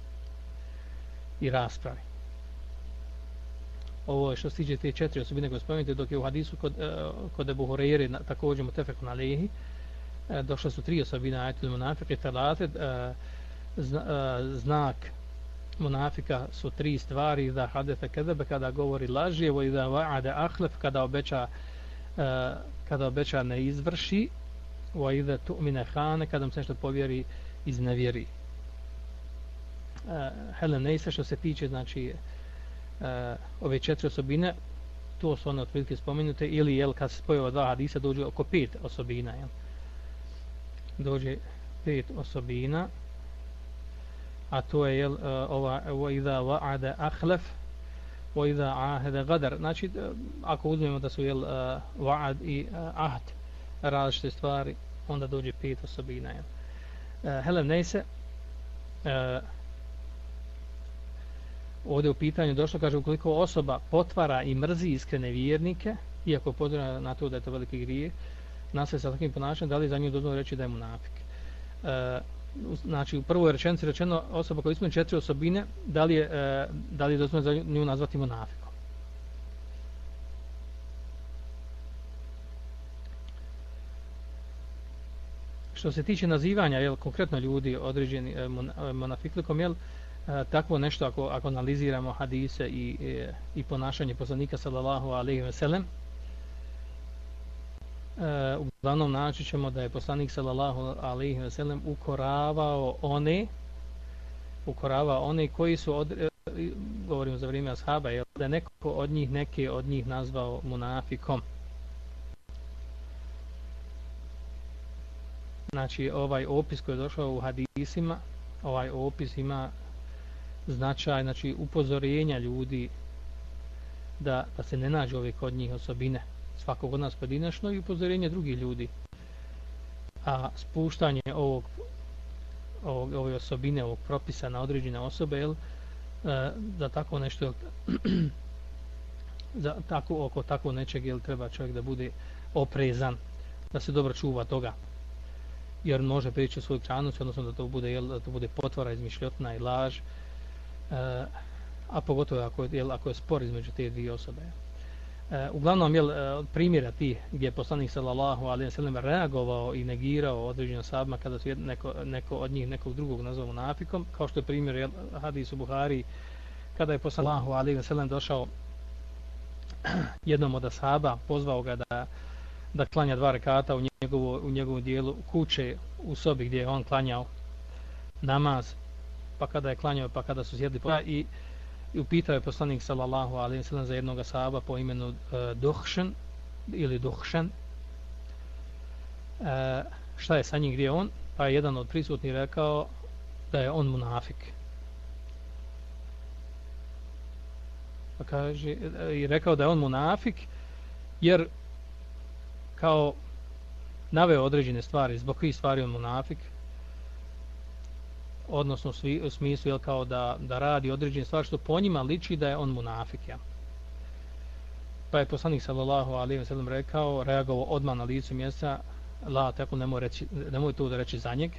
i raspravi. Ovo je što stiđe te četiri osobine koje spomenite, dok je u hadisu kod, e, kod Ebu Horeire također mu tefeku na lehi e, došle su tri osobine ajetul munafike talate e, e, znak munafika su tri stvari da hadefe kedebe kada govori lažjevo i da vaade ahlef kada obeća e, kada obeća ne izvrši wa iza tu'mine hane kada mu se nešto povjeri iz nevjeri. E, Helen Neisa što se tiče znači e, ove četiri osobine to su one otprilike spomenute ili jel kad se spojeva dva hadisa dođe oko pet osobina jel. Dođe pet osobina a to je jel, uh, ova wa iza wa'ada akhlaf wa iza ahada gadar znači uh, ako uzmemo da su jel, uh, wa'ad i uh, ahd različite stvari onda dođe pet osobina jel. Uh, Helem Neise uh, ovdje u pitanju došlo kaže ukoliko osoba potvara i mrzi iskrene vjernike iako potvara na to da je to veliki grijeh nastaje sa takvim ponašanjem, da li za nju dozvoljeno reći da je munafik. E, znači, u prvoj rečenici rečeno osoba koja ispunje četiri osobine, da li je, e, da li je dozvoljeno za nju nazvati monafikom. Što se tiče nazivanja, jel, konkretno ljudi određeni e, e monafiklikom, jel, e, takvo nešto ako, ako analiziramo hadise i, e, i ponašanje poslanika sallallahu alaihi ve sellem, Uh, uglavnom naći ćemo da je poslanik sallallahu alaihi ve sellem ukoravao one ukoravao one koji su od, eh, govorimo za vrijeme ashaba je da neko od njih neke od njih nazvao munafikom. Znači ovaj opis koji je došao u hadisima ovaj opis ima značaj znači upozorenja ljudi da, da se ne nađe ove kod njih osobine svakog od nas pojedinačno i upozorenje drugih ljudi. A spuštanje ovog, ovog ove osobine, ovog propisa na određene osobe, jel, e, za tako nešto za tako oko tako nečeg jel treba čovjek da bude oprezan da se dobro čuva toga jer može prići svoj čanuć odnosno da to bude jel, da to bude potvora izmišljotna i laž e, a pogotovo ako je, jel, ako je spor između te dvije osobe jel. E, uglavnom je uh, eh, primjera ti gdje je poslanik sallallahu alejhi ve sellem reagovao i negirao određene sabma kada su neko, neko od njih nekog drugog nazvao nafikom kao što je primjer jel, hadis u Buhari kada je poslanik sallallahu alejhi ve sellem došao jednom od asaba pozvao ga da da klanja dva rekata u njegovu, u njegovu dijelu kuće u sobi gdje je on klanjao namaz pa kada je klanjao pa kada su sjedli pa i, i upitao je poslanik sallallahu alaihi sallam za jednog sahaba po imenu e, uh, Duhšen ili Duhšen uh, e, šta je sa njim gdje on? Pa je jedan od prisutnih rekao da je on munafik. Pa kaže i rekao da je on munafik jer kao naveo određene stvari zbog kojih stvari on munafik odnosno svi, u smislu je kao da, da radi određene stvari što po njima liči da je on munafik ja. pa je poslanik sallallahu alaihi wa sallam rekao reagovao odmah na licu mjesta la tako nemoj, reći, nemoj to da reći za njeg.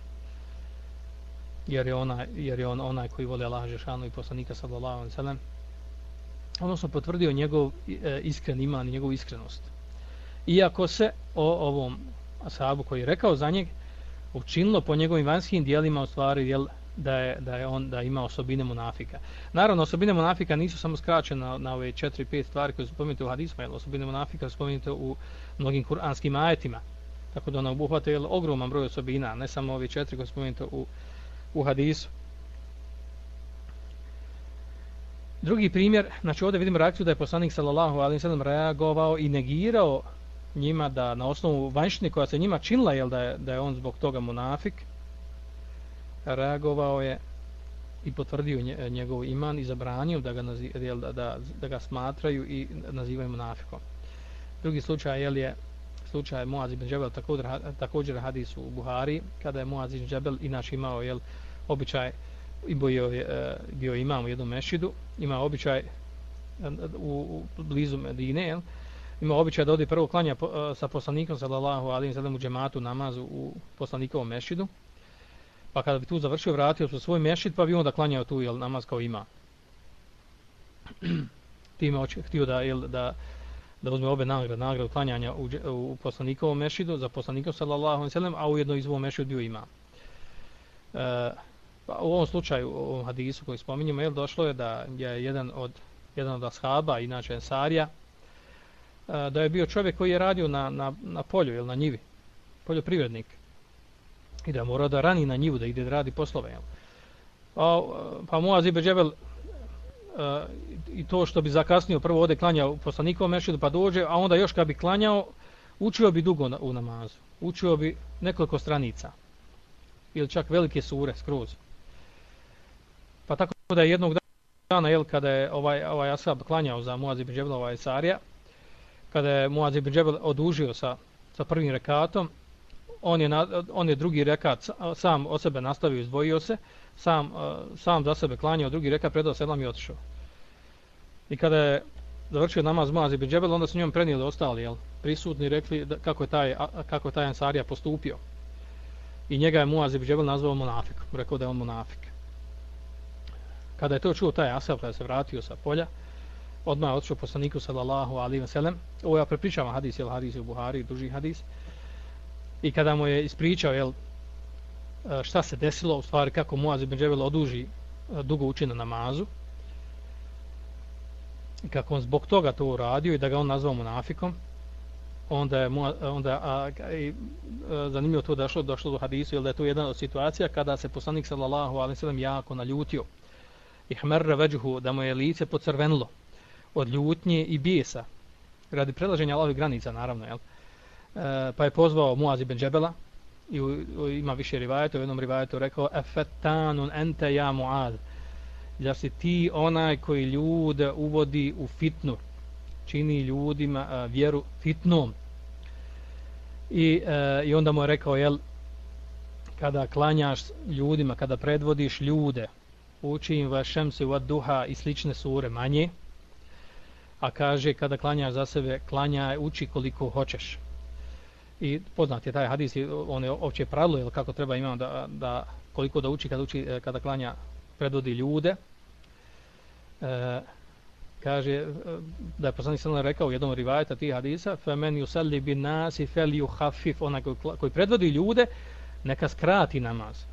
Jer je, ona, jer je on onaj koji voli Allah Žešanu i poslanika sallallahu alaihi wa sallam odnosno potvrdio njegov e, iskren iman i njegovu iskrenost. Iako se o ovom asabu koji je rekao za njeg učinilo po njegovim vanjskim dijelima u stvari jel, da je, da je on da ima osobine munafika. Naravno, osobine munafika nisu samo skraćene na, na ove 4-5 stvari koje su spomenute u hadisma, jel, osobine munafika su spomenute u mnogim kuranskim ajetima, tako da ona obuhvata jel, ogroman broj osobina, ne samo ove četiri koje su spomenute u, u hadisu. Drugi primjer, znači ovdje vidimo reakciju da je poslanik sallallahu alejhi ve sellem reagovao i negirao njima da na osnovu vanjštine koja se njima činila jel, da, je, da je on zbog toga munafik, reagovao je i potvrdio njegov iman i zabranio da ga, naziv, jel, da, da, da ga smatraju i nazivaju munafikom. Drugi slučaj jel, je slučaj Muaz ibn Džebel također, također hadis u Buhari, kada je Muaz ibn Džebel inače imao jel, običaj i bio, je, e, bio imam u jednom mešidu, ima običaj e, u, u blizu Medine, jel, ima običaj da odi prvo klanja e, sa poslanikom sallallahu alejhi ve sellem u džematu namazu u poslanikovom mešidu. Pa kada bi tu završio, vratio se u svoj mešid, pa bi onda klanjao tu jel, namaz kao ima. Time oči, htio da, jel, da, da uzme obe nagrade, nagradu klanjanja u, u poslanikovom mešidu za poslanikom sallallahu alejhi ve sellem, a ujedno i svoj mešid bio ima. E, pa u ovom slučaju, u ovom hadisu koji spominjemo, jel, došlo je da je jedan od, jedan od ashaba, inače Ensarija, da je bio čovjek koji je radio na, na, na polju ili na njivi, poljoprivrednik. I da mora da rani na njivu, da ide da radi poslove. Jel? Pa, pa Muaz Ibe Džebel i to što bi zakasnio prvo ode klanjao poslanikovom mešidu pa dođe, a onda još kad bi klanjao, učio bi dugo na, u namazu. Učio bi nekoliko stranica. Ili čak velike sure skroz. Pa tako da je jednog dana, jel, kada je ovaj, ovaj asab klanjao za Muaz ibn Džebel, ovaj Sarija, kada je Muaz ibn Džebel odužio sa, sa prvim rekatom, on je, na, on je drugi rekat sam od sebe nastavio, izdvojio se, sam, sam za sebe klanjao, drugi rekat predao selam i otišao. I kada je završio namaz Muaz ibn Džebel, onda su njom prenijeli ostali, jel, prisutni, rekli da, kako, je taj, kako je taj Ansarija postupio. I njega je Muaz ibn Džebel nazvao monafik, rekao da je on monafik. Kada je to čuo taj Asel, kada se vratio sa polja, odmah otišao poslaniku sallallahu alaihi wasallam. Ovo ja prepričavam hadis, jel hadis je u Buhari, duži hadis. I kada mu je ispričao, jel, e, šta se desilo, u stvari kako Muaz ibn Džebel oduži e, dugo uči na namazu, i kako on zbog toga to uradio i da ga on nazvao munafikom, onda je, e, onda, a, i, a, zanimljivo to došlo, došlo do hadisu, jel da je to jedna od situacija kada se poslanik sallallahu alaihi wa sellem jako naljutio i hmerra veđuhu, da mu je lice pocrvenilo od ljutnje i bijesa. Radi prelaženja Allahovih granica naravno jel? E, pa je pozvao Muaz ibn Džebela i u, u, ima više rivajeta u jednom rivajetu rekao efetanun ente ja Muaz? Da si ti onaj koji ljude uvodi u fitnu? Čini ljudima a, vjeru fitnom. I, a, e, i onda mu je rekao jel kada klanjaš ljudima kada predvodiš ljude uči im vašem se u duha i slične sure manje a kaže kada klanjaš za sebe, klanjaj, uči koliko hoćeš. I poznat je taj hadis, on je opće pravilo, jel, kako treba imam da, da koliko da uči kada, uči, e, kada klanja predvodi ljude. E, kaže e, da je poslanik sallallahu rekao u jednom rivajeta tih hadisa fa men yusalli bin nasi fel yuhafif onaj koji, koji predvodi ljude neka skrati namaz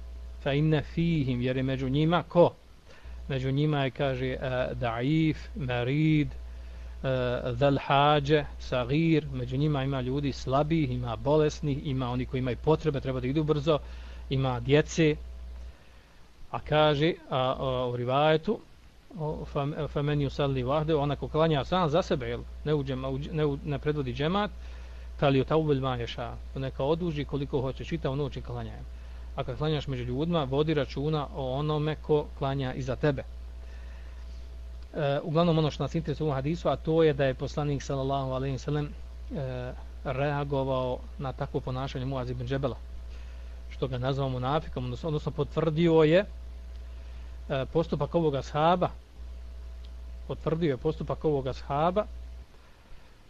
fa inna fihim jer je među njima ko među njima je kaže e, daif, marid Eh, dhal hađe, sagir, među njima ima ljudi slabih, ima bolesnih, ima oni koji imaju potrebe, treba da idu brzo, ima djece, a kaže a, a, u rivajetu, fa e, meni usalli vahde, ona ko klanja sam za sebe, jel, ne, u džema, ne, u, ne predvodi džemat, kali u taubel maješa, neka oduži koliko hoće, čita u noći klanjaju. A kad klanjaš među ljudima, vodi računa o onome ko klanja iza tebe. E, uglavnom ono što nas interesuje u hadisu, a to je da je poslanik sallallahu alejhi ve e, reagovao na takvo ponašanje Muaz ibn Džebela, što ga nazvao munafikom, odnosno, odnosno potvrdio je e, postupak ovoga sahaba, potvrdio je postupak ovoga sahaba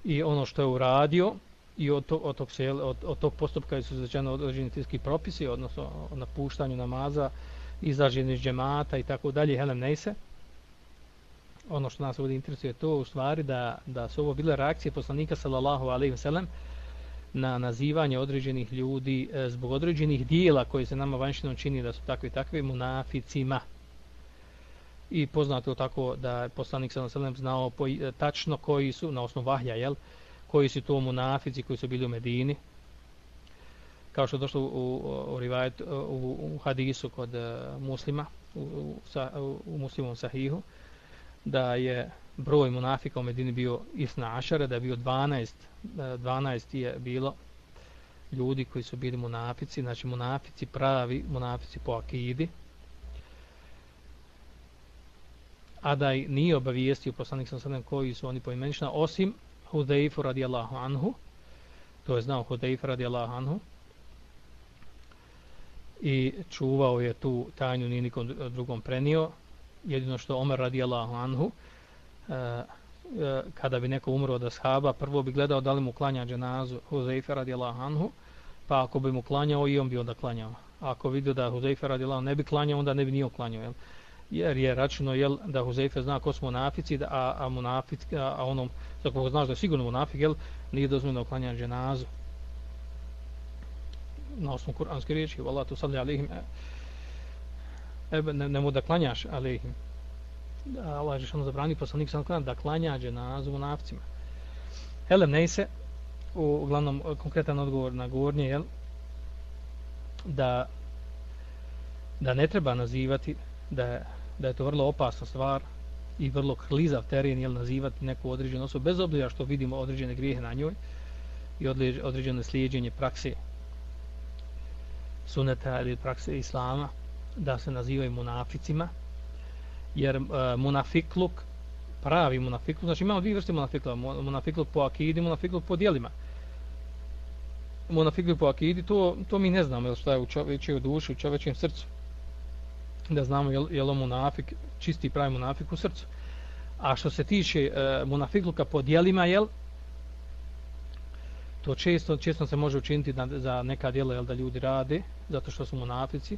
i ono što je uradio i od, to, od, tog, od, od tog postupka su izrečeno određeni tiski propisi, odnosno o napuštanju namaza, izraženi iz džemata i tako dalje, helem nejse. Ono što nas ovdje interesuje to u stvari da, da su ovo bile reakcije poslanika sallallahu alaihi ve sellem na nazivanje određenih ljudi e, zbog određenih dijela koji se nama vanjštinom čini da su takvi takvi munaficima. I poznato tako da je poslanik sallallahu alaihi ve sellem znao po, e, tačno koji su, na osnovu vahja, jel, koji su to munafici koji su bili u Medini kao što je došlo u, u, u, rivajet, u, u hadisu kod uh, muslima u, u, sa, u, u muslimom sahihu da je broj munafika u Medini bio isna ašara, da je bio 12 12 e, je bilo ljudi koji su bili munafici znači munafici pravi munafici po akidi a da nije obavijestio poslanik sam koji su oni poimenična, osim Hudejfu radijallahu anhu. To je znao Hudejf radijallahu anhu. I čuvao je tu tajnu, nije nikom drugom prenio. Jedino što Omer radijallahu anhu, e, e, kada bi neko umro od ashaba, prvo bi gledao da li mu klanja dženazu Hudejfa radijallahu anhu, pa ako bi mu klanjao, i on bi onda klanjao. A ako vidio da Hudejfa radijallahu ne bi klanjao, onda ne bi nije klanjao. Jel? jer je računo jel da Huzeife zna ko smo munafici a a munafic a, a onom za koga znaš da je sigurno munafik jel nije dozvoljeno klanjanje dženazu na osnovu kuranske riječi valla tu salli alihim e, E, ne, ne mu da klanjaš ali Allah je što zabrani poslanik sam klanja da klanja dženazu munaficima Helem Neise u uglavnom konkretan odgovor na govornje jel? Da da ne treba nazivati da da je to vrlo opasna stvar i vrlo klizav teren jel nazivati neku određenu osobu bez obzira što vidimo određene grijehe na njoj i određeno slijedjenje prakse suneta ili prakse islama da se nazivaju munaficima jer uh, munafikluk pravi munafikluk znači imamo dvije vrste munafikluka munafikluk po akidi munafikluk po dijelima munafikluk po akidi to, to mi ne znamo jel šta je u čovječoj duši u čovečijem srcu. Da znamo jel, je on munafik, čisti pravi munafik u srcu. A što se tiče e, munafikluka po dijelima, jel, to često, često se može učiniti da, za neka dijela jel, da ljudi rade, zato što su munafici,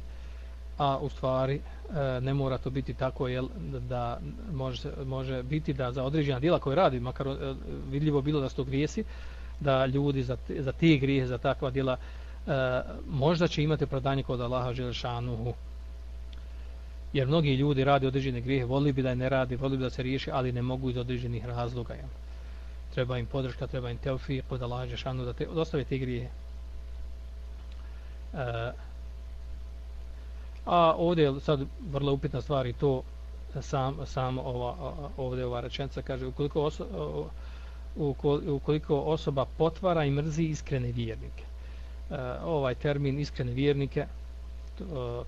a u stvari e, ne mora to biti tako jel, da, da može, može biti da za određena djela koje radi, makar e, vidljivo bilo da su to grijesi, da ljudi za te, za te grije, za takva djela e, možda će imati opravdanje kod Allaha Želešanuhu jer mnogi ljudi radi određene grijehe, voli bi da ne radi, voli bi da se riješi, ali ne mogu iz određenih razloga. Jel? Treba im podrška, treba im teofi, kod Allaha Želešanuhu da te, dostave te grijehe. E, a ovdje je sad vrlo upitna stvar i to sam, sam ova, ovdje ova rečenca kaže ukoliko, oso, ukoliko osoba potvara i mrzi iskrene vjernike. E, ovaj termin iskrene vjernike e,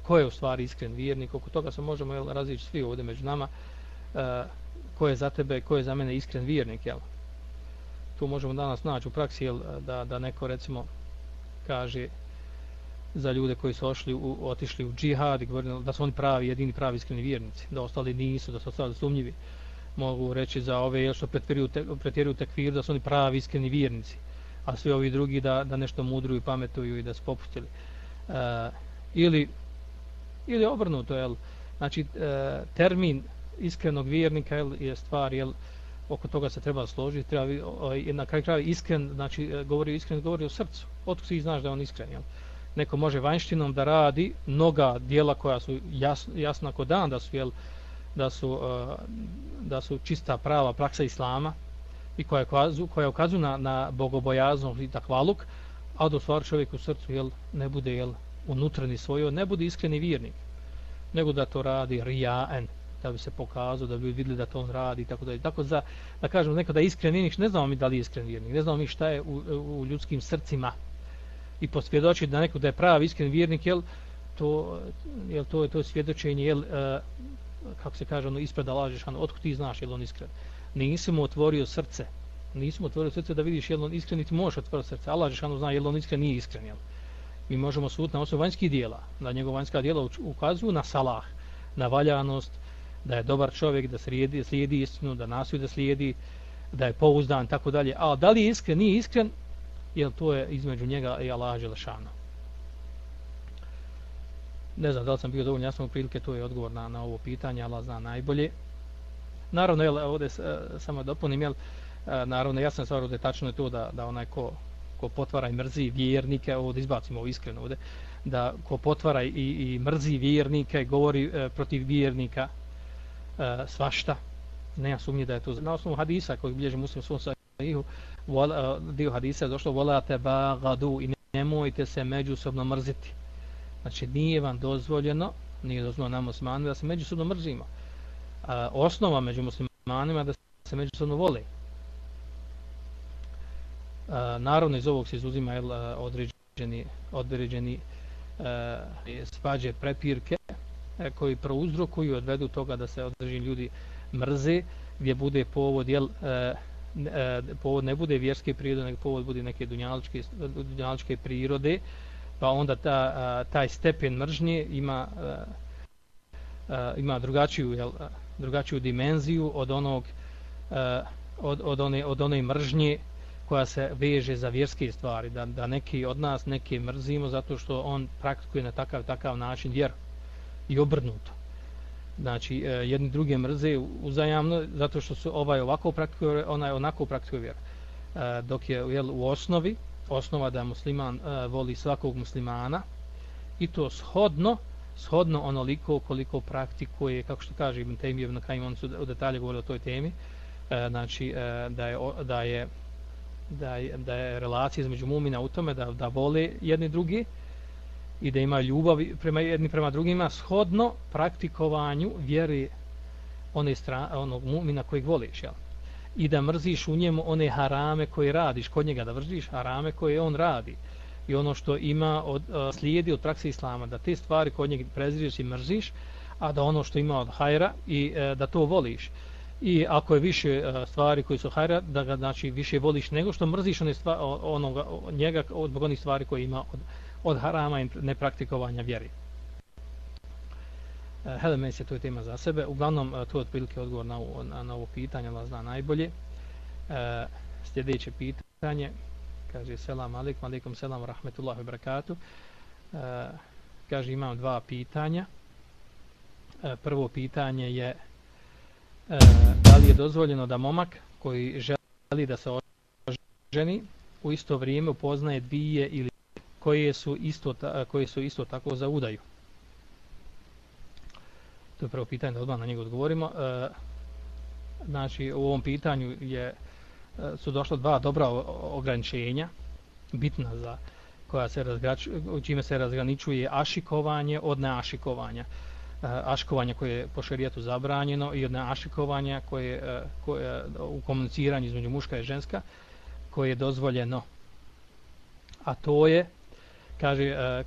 ko je u stvari iskren vjernik, oko toga se možemo jel, razići svi ovdje među nama, e, ko je za tebe, ko je za mene iskren vjernik, jel? Tu možemo danas naći u praksi, jel, da, da neko recimo kaže za ljude koji su ošli u, otišli u džihad i govorili da su oni pravi, jedini pravi iskreni vjernici, da ostali nisu, da su ostali sumnjivi. Mogu reći za ove jel, što pretjeruju tekfir, da su oni pravi iskreni vjernici, a svi ovi drugi da, da nešto mudruju i pametuju i da su popustili. E, ili ili obrnuto jel znači e, termin iskrenog vjernika jel, je stvar jel oko toga se treba složiti treba o, na kraju kraja iskren znači e, govori iskren govori o srcu otko si znaš da je on iskren jel neko može vanjštinom da radi mnoga dijela koja su jasna, jasna kod dan da su jel da su uh, da su čista prava praksa islama i koja, kazu, koja ukazuju na, na bogobojaznost i takvaluk, a do stvar čovjek u srcu jel, ne bude jel, unutrani svojo, ne bude iskreni vjernik, nego da to radi rijaen, da bi se pokazao, da bi vidjeli da to on radi, tako da Tako za, da kažemo neko da je iskren vjernik, ne znamo mi da li je iskren vjernik, ne znamo mi šta je u, u ljudskim srcima. I posvjedoči da neko da je pravi iskren vjernik, jel, to, jel, to je to svjedočenje, jel, uh, kako se kaže, ono, ispred da lažeš, ono, otkud ti znaš, jel on iskren? Nisi mu otvorio srce, nisi mu otvorio srce da vidiš jel on iskren, niti možeš otvoriti srce. Allah Žešanu zna jel on iskren, nije iskren, jel? Mi možemo suditi na osnovu vanjskih dijela, da njegov vanjska dijela ukazuju na salah, na valjanost, da je dobar čovjek, da slijedi, slijedi istinu, da nasu da slijedi, da je pouzdan, tako dalje. A da li je iskren, nije iskren, jel to je između njega i Allah Đelešana. ne znam da li sam bio dovoljno jasno u prilike, to je odgovor na, na ovo pitanje, Allah zna najbolje. Naravno, jel, ovdje e, samo dopunim, jel, e, naravno, jasna stvar ovdje tačno je to da, da onaj ko, ko potvara i mrzi vjernike, ovdje izbacimo ovo iskreno ovdje, da ko potvara i, i mrzi vjernike, govori e, protiv vjernika e, svašta, nema sumnje da je to na osnovu hadisa koji bilježi muslim svom sahihu, Eh, dio hadisa je došlo, volate bagadu i nemojte se međusobno mrziti. Znači, nije vam dozvoljeno, nije dozvoljeno nam muslimanima da se međusobno mrzimo. A, osnova među muslimanima da se međusobno vole. A, naravno, iz ovog se izuzima jel, eh, određeni, određeni eh, a, svađe prepirke a, koji prouzrokuju odvedu toga da se određeni ljudi mrze, gdje bude povod, jel, a, e, povod ne bude vjerske prirode, nego povod bude neke dunjaličke, dunjaličke prirode, pa onda ta, taj stepen mržnje ima ima drugačiju jel, drugačiju dimenziju od onog od, od, one, od one mržnje koja se veže za vjerske stvari da, da neki od nas neke mrzimo zato što on praktikuje na takav takav način vjer i obrnuto znači e, jedni druge mrze uzajamno zato što su ovaj ovako praktikuje onaj onako praktikuje vjeru. E, dok je jel, u osnovi osnova da musliman e, voli svakog muslimana i to shodno shodno onoliko koliko praktikuje kako što kaže Ibn Taymiyyah Ibn Kajim, on su u detalje govorili o toj temi znači da je da je da je, da je relacija između mumina u tome da, da vole jedni drugi i da ima ljubav prema jedni prema drugima shodno praktikovanju vjere one strane onog mumina kojeg voliš jel? i da mrziš u njemu one harame koje radiš, kod njega da vržiš harame koje on radi i ono što ima od, uh, slijedi od prakse Islama, da te stvari kod njega preziriš i mrziš, a da ono što ima od hajra i uh, da to voliš. I ako je više uh, stvari koji su hajra, da ga znači, više voliš nego što mrziš one stvari, onoga, njega od onih stvari koje ima od, od harama i nepraktikovanja vjeri. Eh, je tu to je tema za sebe. Uglavnom, e, tu je otprilike odgovor na, na, na ovo pitanje, Allah zna najbolje. E, sljedeće pitanje, kaže, selam alaikum, alaikum selam, rahmetullahi wabarakatuh. E, kaže, imam dva pitanja. E, prvo pitanje je, e, da li je dozvoljeno da momak koji želi da se oženi u isto vrijeme upoznaje dvije ili koje su isto, koje su isto tako za udaju? To je prvo pitanje da odmah na njega odgovorimo. E, znači, u ovom pitanju je, e, su došla dva dobra ograničenja, bitna za koja se razgrač, čime se razgraničuje ašikovanje od neašikovanja. E, ašikovanje koje je po šerijetu zabranjeno i od neašikovanja koje, e, koje u komuniciranju između muška i ženska koje je dozvoljeno. A to je, kaže, e, e,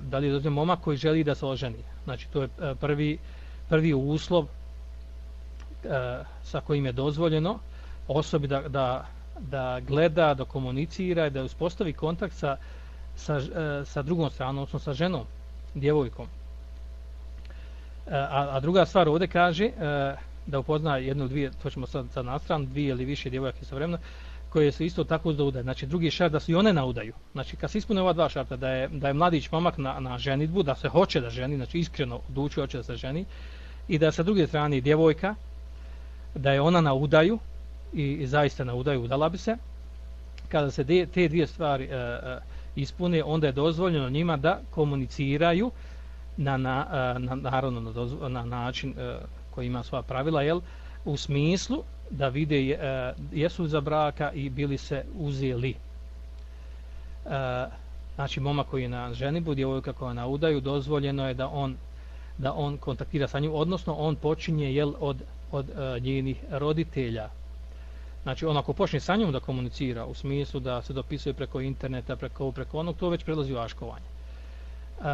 da li je dozvoljeno momak koji želi da se oženi. Znači, to je e, prvi, prvi uslov sa kojim je dozvoljeno osobi da, da, da gleda, da komunicira i da uspostavi kontakt sa, sa, sa drugom stranom, odnosno sa ženom, djevojkom. A, a druga stvar ovdje kaže da upozna jednu dvije, to ćemo sad, sad na stranu, dvije ili više djevojaka sa vremena, koje su isto tako da udaju. Znači, drugi šart da su i one na udaju. Znači, kad se ispune ova dva šarta, da je, da je mladić momak na, na ženitbu, da se hoće da ženi, znači iskreno odlučuje hoće da se ženi, i da sa druge strane djevojka, da je ona na udaju, i, i zaista na udaju udala bi se, kada se de, te dvije stvari e, e, ispune, onda je dozvoljeno njima da komuniciraju na, na, e, na, naravno, na, na način e, koji ima sva pravila, jel, u smislu da vide e, jesu za braka i bili se uzeli. E, znači, moma koji je na ženibu, djevojka koja je na udaju, dozvoljeno je da on da on kontaktira sa njim, odnosno on počinje jel, od, od uh, njenih roditelja. Znači, on ako počne sa njom da komunicira u smislu da se dopisuje preko interneta, preko preko onog, to već prelazi u aškovanje. Uh,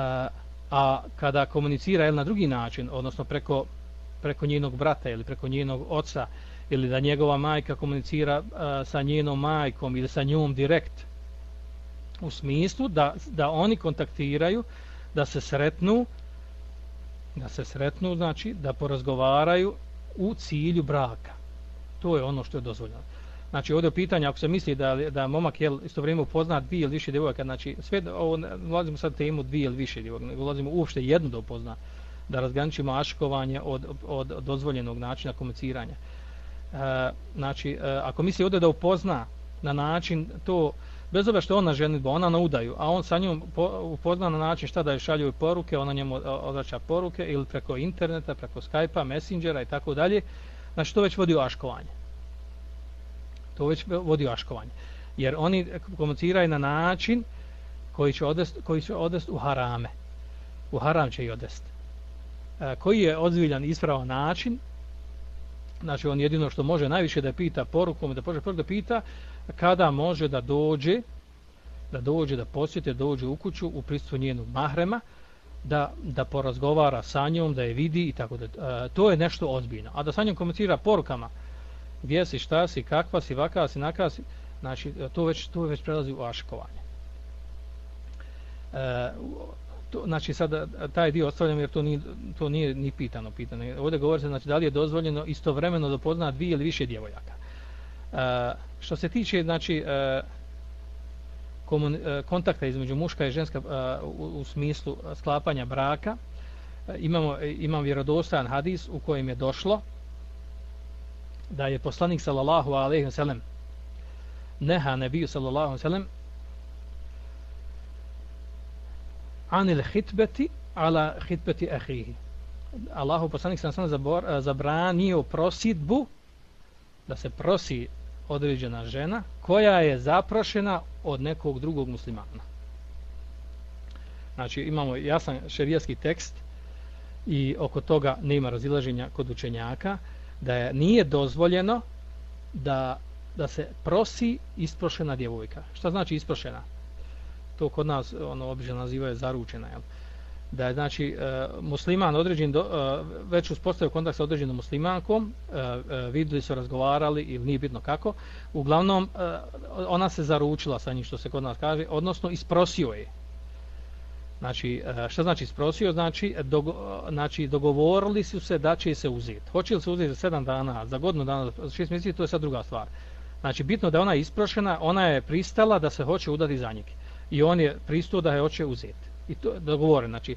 a kada komunicira jel, na drugi način, odnosno preko, preko njenog brata ili preko njenog oca, ili da njegova majka komunicira a, sa njenom majkom ili sa njom direkt, u smislu da, da oni kontaktiraju, da se sretnu, da se sretnu, znači da porazgovaraju u cilju braka. To je ono što je dozvoljeno. Znači ovdje je pitanje, ako se misli da, da momak je isto vrijeme upozna dvije ili više djevojaka, znači sve, ovo, ulazimo sad temu dvije ili više djevojaka, nego ulazimo uopšte jednu da upozna, da razgraničimo aškovanje od, od, od dozvoljenog načina komuniciranja. E, znači, e, ako misli ovdje da upozna na način to, bez obzira što ona ženitba, ona na udaju, a on sa njom upozna na način šta da je šaljuju poruke, ona njemu odraća poruke ili preko interneta, preko Skype-a, Messengera i tako dalje, znači to već vodi u aškovanje. To već vodi u aškovanje. Jer oni komuniciraju na način koji će odest, koji će odest u harame. U haram će i odest. E, koji je odzviljan ispravan način, znači on jedino što može najviše da pita porukom, da može da pita, kada može da dođe da dođe da posjete, dođe u kuću u prisutstvu njenog mahrema da, da porazgovara sa njom, da je vidi i tako da e, to je nešto ozbiljno. A da sa njom komunicira porukama gdje si, šta si, kakva si, vakava si, naka si, znači e, to već, to već prelazi u aškovanje. E, to, znači sad taj dio ostavljam jer to nije, to nije ni pitano pitano. Ovdje govori se znači, da li je dozvoljeno istovremeno da pozna dvije ili više djevojaka. E, što se tiče znači e, komun, e, kontakta između muška i ženska e, u, u smislu sklapanja braka imamo e, imam vjerodostojan hadis u kojem je došlo da je poslanik sallallahu alejhi ve sellem neha nebiju sallallahu alejhi ve sellem anil hitbeti ala hitbeti ahihi Allahu poslanik sallallahu sam zabor, eh, zabranio prosidbu da se prosi određena žena koja je zaprošena od nekog drugog muslimana. Znači imamo jasan šerijski tekst i oko toga nema razilaženja kod učenjaka da je nije dozvoljeno da, da se prosi isprošena djevojka. Šta znači isprošena? To kod nas ono obično nazivaju zaručena. Jel? da je znači e, musliman određen do, e, već uspostavio kontakt sa određenom muslimankom, e, e vidjeli su razgovarali ili nije bitno kako, uglavnom e, ona se zaručila sa njim što se kod nas kaže, odnosno isprosio je. Znači, e, šta znači isprosio? Znači, dogo, znači dogovorili su se da će se uzeti. Hoće li se uzeti za sedam dana, za godinu dana, za šest mjeseci, to je sad druga stvar. Znači, bitno da ona je isprošena, ona je pristala da se hoće udati za njeg. I on je pristao da je hoće uzeti i to dogovore znači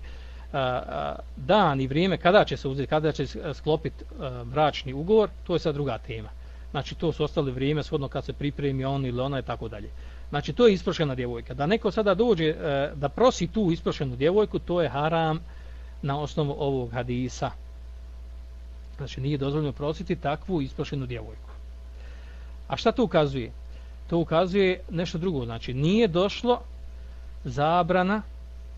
a, a, dan i vrijeme kada će se uzeti kada će sklopiti bračni ugovor to je sad druga tema. Znači to su ostali vrijeme shodno kad se pripremi on ili ona i tako dalje. Znači to je isprošena djevojka. Da neko sada dođe a, da prosi tu isprošenu djevojku to je haram na osnovu ovog hadisa. Znači nije dozvoljeno prositi takvu isprošenu djevojku. A šta to ukazuje? To ukazuje nešto drugo. Znači nije došlo zabrana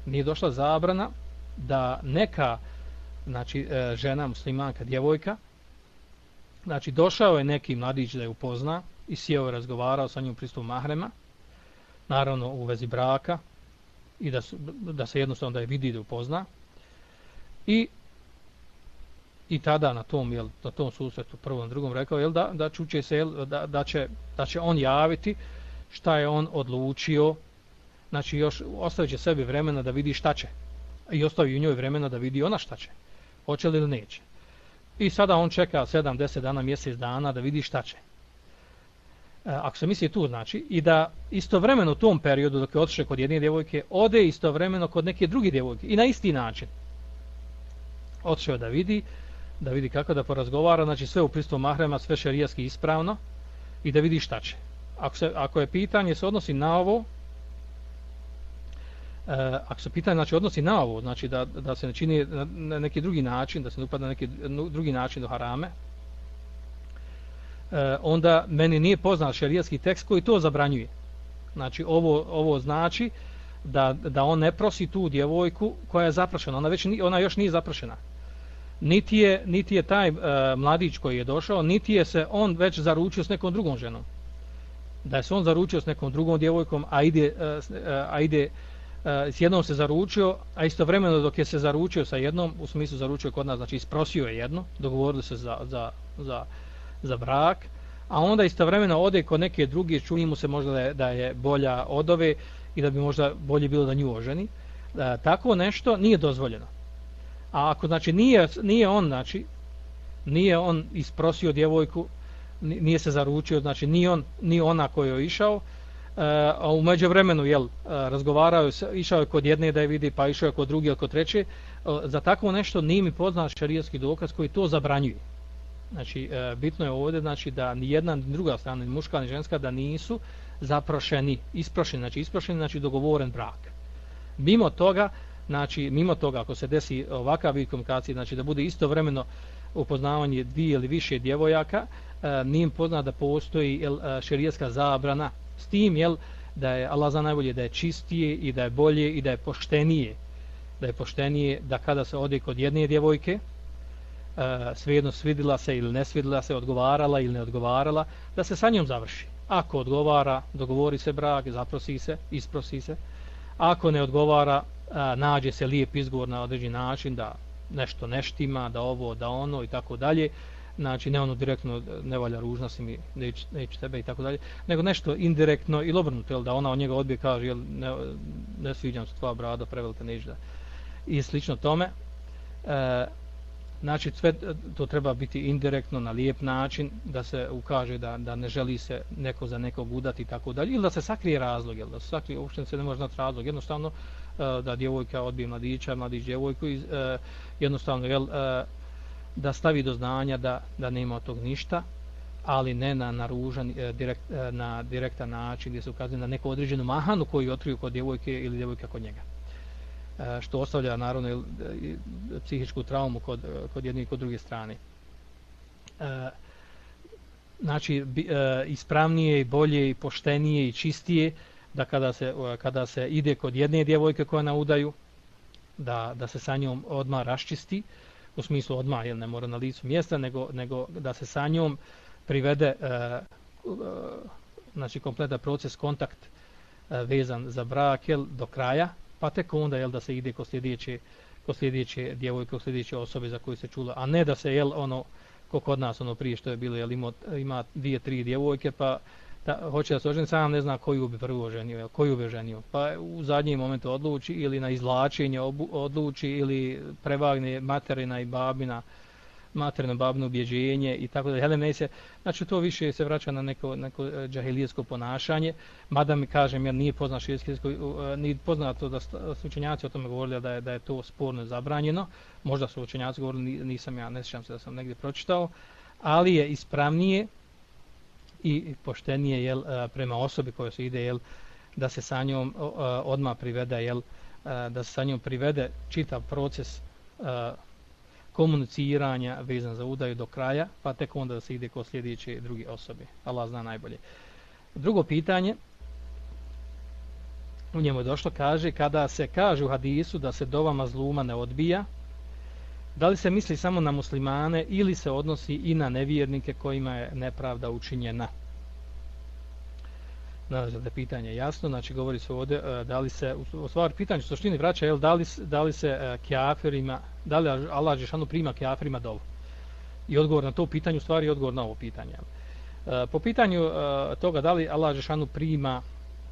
nije došla zabrana da neka znači e, žena muslimanka djevojka znači došao je neki mladić da je upozna i sjeo je razgovarao sa njim pristup mahrema naravno u vezi braka i da, su, da se jednostavno da je vidi da upozna i i tada na tom jel, na tom susretu prvom drugom rekao jel, da, da čuće se jel, da, da, će, da će on javiti šta je on odlučio znači još ostavit će sebi vremena da vidi šta će. I ostavi u njoj vremena da vidi ona šta će. Hoće li ili neće. I sada on čeka 7-10 dana, mjesec dana da vidi šta će. E, ako se misli tu, znači, i da istovremeno u tom periodu dok je otišao kod jedne djevojke, ode istovremeno kod neke druge djevojke. I na isti način. Otišao da vidi, da vidi kako da porazgovara, znači sve u pristupu mahrema, sve šerijaski ispravno i da vidi šta će. Ako, se, ako je pitanje se odnosi na ovo, Uh, ako se pitanje znači odnosi na ovo, znači da, da se ne čini na neki drugi način, da se ne upada na neki drugi način do harame, e, onda meni nije poznat šerijatski tekst koji to zabranjuje. Znači ovo ovo znači da, da on ne prosi tu djevojku koja je zaprašena, ona već ona još nije zaprašena. Niti je, niti je taj uh, mladić koji je došao, niti je se on već zaručio s nekom drugom ženom. Da je se on zaručio s nekom drugom djevojkom, a ide, uh, a ide E, s jednom se zaručio, a istovremeno dok je se zaručio sa jednom, u smislu zaručio kod nas, znači isprosio je jedno, dogovorili se za, za, za, za brak, a onda istovremeno ode kod neke druge, čuli mu se možda da je, da je bolja od ove i da bi možda bolje bilo da nju oženi. E, tako nešto nije dozvoljeno. A ako znači nije, nije on, znači, nije on isprosio djevojku, nije se zaručio, znači ni on, ni ona koja je išao, Eh, a u međuvremenu jel, eh, razgovarao se išao je kod jedne da je vidi, pa išao je kod druge, kod treće, eh, za tako nešto nije mi poznat šarijski dokaz koji to zabranjuje. Znači, bitno je ovdje znači, da ni jedna, ni druga strana, ni muška, ni ženska, da nisu zaprošeni, isprošeni, znači isprošeni, znači dogovoren brak. Mimo toga, znači, mimo toga, ako se desi ovakav vid komunikacije, znači da bude istovremeno upoznavanje dvije ili više djevojaka, e, nije poznat da postoji jel, e, zabrana s tim, jel, da je Allah za najbolje da je čistije i da je bolje i da je poštenije da je poštenije da kada se ode kod jedne djevojke e, svejedno svidila se ili ne svidila se, odgovarala ili ne odgovarala, da se sa njom završi. Ako odgovara, dogovori se brak, zaprosi se, isprosi se. Ako ne odgovara, a, nađe se lijep izgovor na određen način da nešto neštima, da ovo, da ono i tako dalje. Znači, ne ono direktno, ne valja ružna si mi, neće, neće tebe i tako dalje, nego nešto indirektno ili obrnuto, jel, da ona od njega odbije kaže, jel, ne, ne sviđam se tvoja brada, prevelika neće da. I slično tome. E, Znači, sve to treba biti indirektno, na lijep način, da se ukaže da, da ne želi se neko za nekog udati i tako dalje, ili da se sakrije razlog, jel, da se sakrije, uopšte se ne može znati razlog, jednostavno E, da djevojka odbije mladića, mladić djevojku, i, e, jednostavno, jel, e, da stavi do znanja da, da nema od tog ništa, ali ne na naružan, direkt, na direktan način gdje se ukazuje na neku određenu mahanu koju otkriju kod djevojke ili djevojka kod njega. E, što ostavlja naravno psihičku traumu kod, kod jedne i kod druge strane. E, znači, e, ispravnije i bolje i poštenije i čistije da kada se, kada se ide kod jedne djevojke koja na udaju, da, da se sa njom odmah raščisti, u smislu odmah, jer ne mora na licu mjesta, nego, nego da se sa njom privede e, e, znači kompletan proces kontakt e, vezan za brak jel, do kraja, pa tek onda jel da se ide kod sljedeće kod sljedeće djevojke, kod sljedeće osobe za koju se čula, a ne da se jel ono ko kod nas ono prije što je bilo jel ima, ima dvije, tri djevojke pa da, hoće da se oženi, sam ne zna koju bi prvo oženio, koju bi oženio. Pa u zadnjem momentu odluči ili na izlačenje obu, odluči ili prevagne materina i babina materno babno ubjeđenje i tako da Helen ne se znači to više se vraća na neko neko e, džahilijsko džahilijesko ponašanje. Mada mi kažem ja nije poznat širijsko e, ni poznato da su učenjaci o tome govorili da je da je to sporno zabranjeno. Možda su učenjaci govorili nisam ja ne sjećam se da sam negdje pročitao. Ali je ispravnije i poštenije jel e, prema osobi koja se ide jel da se sa njom e, odma privede jel e, da se sa njom privede čitav proces komuniciranja vezan za udaju do kraja, pa tek onda da se ide kod sljedeće druge osobe. Allah zna najbolje. Drugo pitanje, u njemu je došlo, kaže, kada se kaže u hadisu da se dova mazluma ne odbija, da li se misli samo na muslimane ili se odnosi i na nevjernike kojima je nepravda učinjena? Nadam da je pitanje jasno, znači govori se ovdje e, da li se, u stvari pitanje u suštini vraća, jel, da li, da li se uh, kjafirima, da li Allah Žešanu prima kjafirima dovu? I odgovor na to pitanje, u stvari odgovor na ovo pitanje. E, po pitanju toga da li Allah Žešanu prima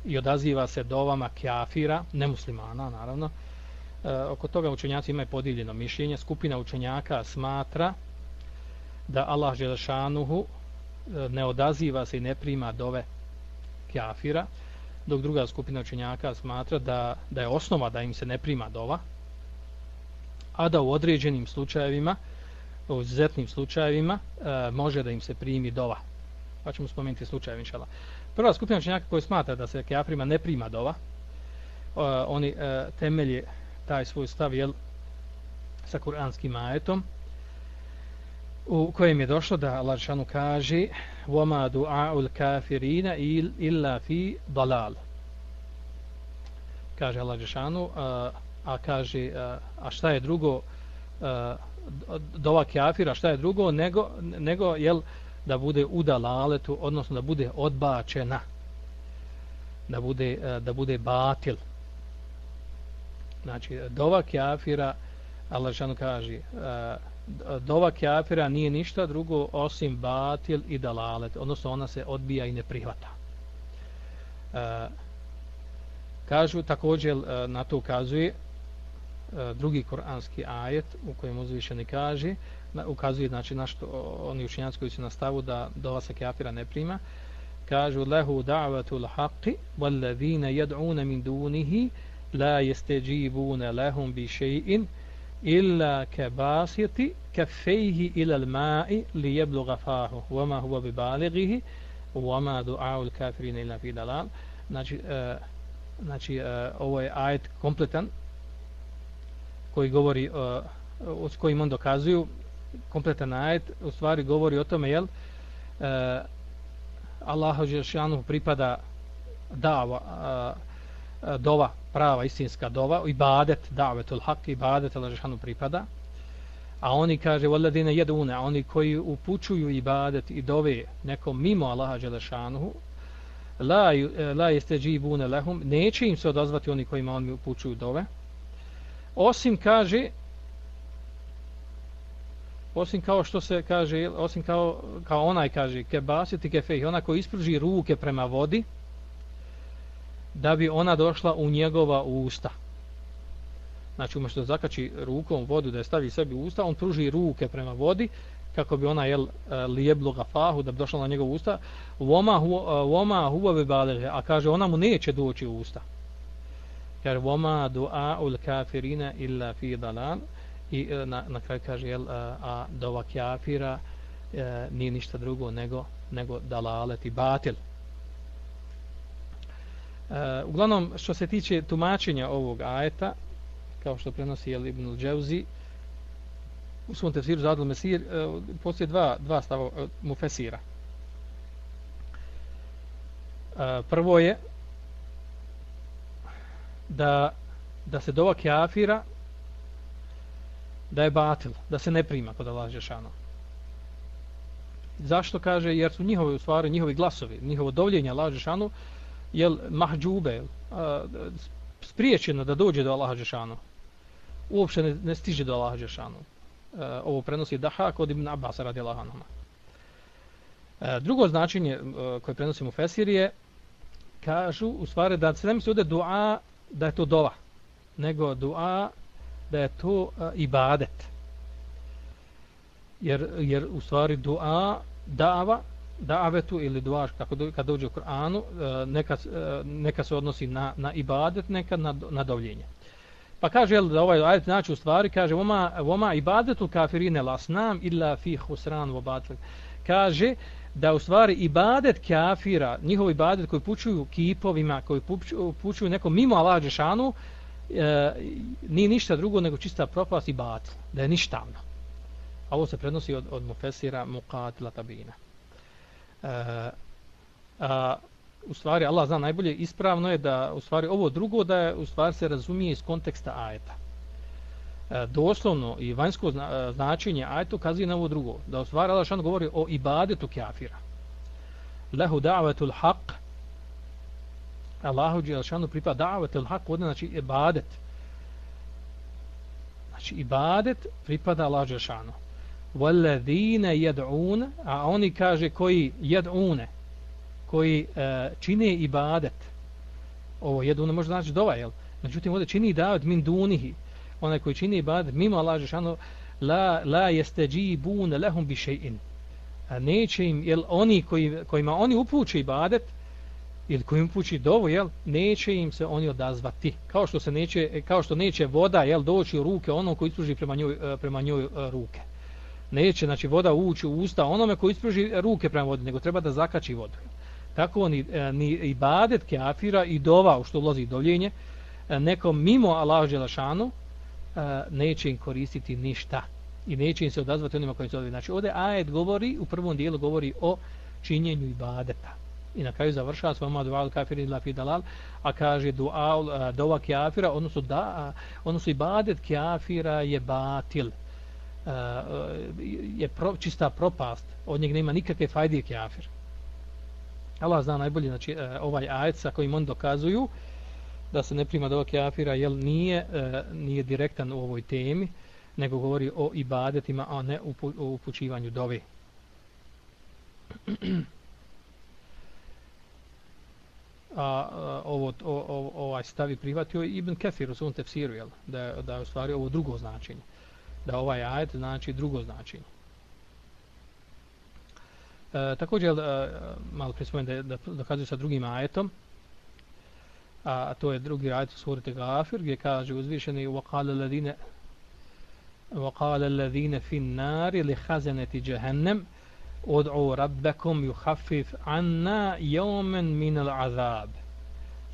i odaziva se dovama kjafira, nemuslimana naravno, E, oko toga učenjaci imaju podijeljeno mišljenje, skupina učenjaka smatra da Allah Želešanuhu e, ne odaziva se i ne prima dove kafira, dok druga skupina učenjaka smatra da, da je osnova da im se ne prima dova, a da u određenim slučajevima, u izuzetnim slučajevima, e, može da im se primi dova. Pa ćemo spomenuti slučaje, inšala. Prva skupina učenjaka koja smatra da se kafirima ne prima dova, e, oni e, temelje taj svoj stav jel, sa kuranskim ajetom, u kojem je došlo da Allah šanu kaže وَمَا دُعَاءُ الْكَافِرِينَ إِلَّا فِي ضَلَالِ kaže Allah šanu a, a kaže a, a šta je drugo a, dova kafira šta je drugo nego, nego jel, da bude u dalaletu odnosno da bude odbačena da bude, da bude batil znači dova kafira Allah šanu kaže e, dova kafira nije ništa drugo osim batil i dalalet, odnosno ona se odbija i ne prihvata. E, kažu također e, na to ukazuje drugi koranski ajet u kojem uzvišeni kaže, ukazuje znači na što oni učenjaci koji su na stavu da dova se kafira ne prima, kažu lehu da'vatul haqqi wallazina yad'una min dunihi la yastajibuna lahum bi shay'in illa kabasiti kaffayhi ila al-ma'i li yablugha fahu wama huwa bibalighihi wama du'a'u al-kafirin illa fi dalal. Znači uh, znači uh, ovo je ajet kompletan koji govori uh, s kojim on dokazuju. Kompletan ajet u stvari govori o tome jel uh, Allahu dželle pripada dava uh, Eh, dova prava istinska dova, ibadet, davetul haq, ibadet, Allahžešanu pripada. A oni kaže, voladine jedune, a oni koji upućuju ibadet i dove nekom mimo Allaha Đelešanuhu, la, eh, la jeste džibune lehum, neće im se odazvati oni kojima oni upućuju dove. Osim kaže, osim kao što se kaže, osim kao, kao onaj kaže, kebasiti kefej, ona koji ispruži ruke prema vodi, da bi ona došla u njegova usta. Znači, umjesto da zakači rukom vodu, da je stavi sebi u usta, on pruži ruke prema vodi, kako bi ona jel e, lijeblo gafahu, da bi došla na njegov usta. Voma, hu, e, voma huve balehe, a kaže, ona mu neće doći u usta. Jer voma dua ul kafirina illa fi dalan. I e, na, na kraju kaže, jel, e, a dova kafira nije ništa drugo nego, nego dalalet i batil. E, uglavnom, što se tiče tumačenja ovog ajeta, kao što prenosi Jel ibn al-đevzi, u svom tefsiru za Adl Mesir, e, postoje dva, dva stava uh, mufesira. E, prvo je da, da se dova kafira da je batil, da se ne prima kod Allah Žešana. Zašto kaže? Jer su njihove, u stvari, njihovi glasovi, njihovo dovljenje Allah Žešanu, jel mahđube spriječeno da dođe do Allaha Đešanu. uopšte ne, ne stiže do Allaha Žešanu e, ovo prenosi Dahak od Ibn Abbas radi Allaha e, drugo značenje e, koje prenosimo Fesir je kažu u stvari da se ne misli ovdje dua da je to dova nego dua da je to ibadet. Jer, jer u stvari dua dava davetu ili duaš kako do, kad dođe u Kur'anu e, neka, e, neka se odnosi na, na ibadet neka na, na dovljenje pa kaže jel, da ovaj ajet znači u stvari kaže voma, voma ibadetu kafirine lasnam illa fi husran vobatel kaže da u stvari ibadet kafira njihov ibadet koji pučuju kipovima koji pučuju, nekom mimo Allah Đešanu, e, nije ništa drugo nego čista propast i batil da je ništavno. A ovo se prenosi od, od mufesira muqatila tabina a, a, u stvari Allah zna najbolje ispravno je da u stvari ovo drugo da je u stvari se razumije iz konteksta ajeta. E, doslovno i vanjsko zna, eh, značenje ajeta ukazuje na ovo drugo. Da u stvari Allah šan govori o ibadetu kafira. Lehu da'vatul haq Allahu Đelšanu pripada da'vatul haq ovdje znači ibadet. Znači ibadet pripada Allahu Đelšanu walladhina يَدْعُونَ a oni kaže koji jedune, koji e, čine ibadet ovo jedune može znači dova jel međutim ovdje čini ibadet min dunihi onaj koji čini ibadet mimo Allah Žešanu, la la yastajibun lahum bi še'in. a neće im jel oni koji kojima oni upući ibadet ili kojim upući dovu, jel, neće im se oni odazvati. Kao što se neće, kao što neće voda, jel, doći u ruke onom koji ispruži prema njoj, e, prema njoj e, ruke neće znači voda ući u usta onome koji ispruži ruke prema vodi, nego treba da zakači vodu. Tako ni, e, ni ibadet kafira i dova u što ulazi dovljenje, e, nekom mimo Allah Želešanu e, neće im koristiti ništa. i neće im se odazvati onima koji se odazvati. Znači, ovdje ajet govori, u prvom dijelu govori o činjenju ibadeta. I na kraju završava svojima dual kafir ila fi dalal, a kaže dual, e, dova kafira, odnosno, da, odnosno ibadet kafira je batil. Eh, eh, je pro, čista propast. Od njeg nema nikakve fajde kafir. Allah zna najbolje, znači, eh, ovaj ajet sa kojim on dokazuju da se ne prima dova kafira, jel nije, nije direktan u ovoj temi, nego govori o ibadetima, a ne o upućivanju dove. a, ovo, o, o, ovaj stavi prihvatio Ibn Kefir u svom tefsiru, jel? Da, da je u stvari ovo drugo značenje. Da ovaj ajet znači drugo značenje. E, također, e, malo prije da, da dokazuje sa drugim ajetom, a to je drugi ajet u surite Gafir, gdje kaže uzvišeni وَقَالَ الَّذِينَ وقال الذين في النار لخزنة جهنم ادعوا ربكم يخفف عنا يوما من العذاب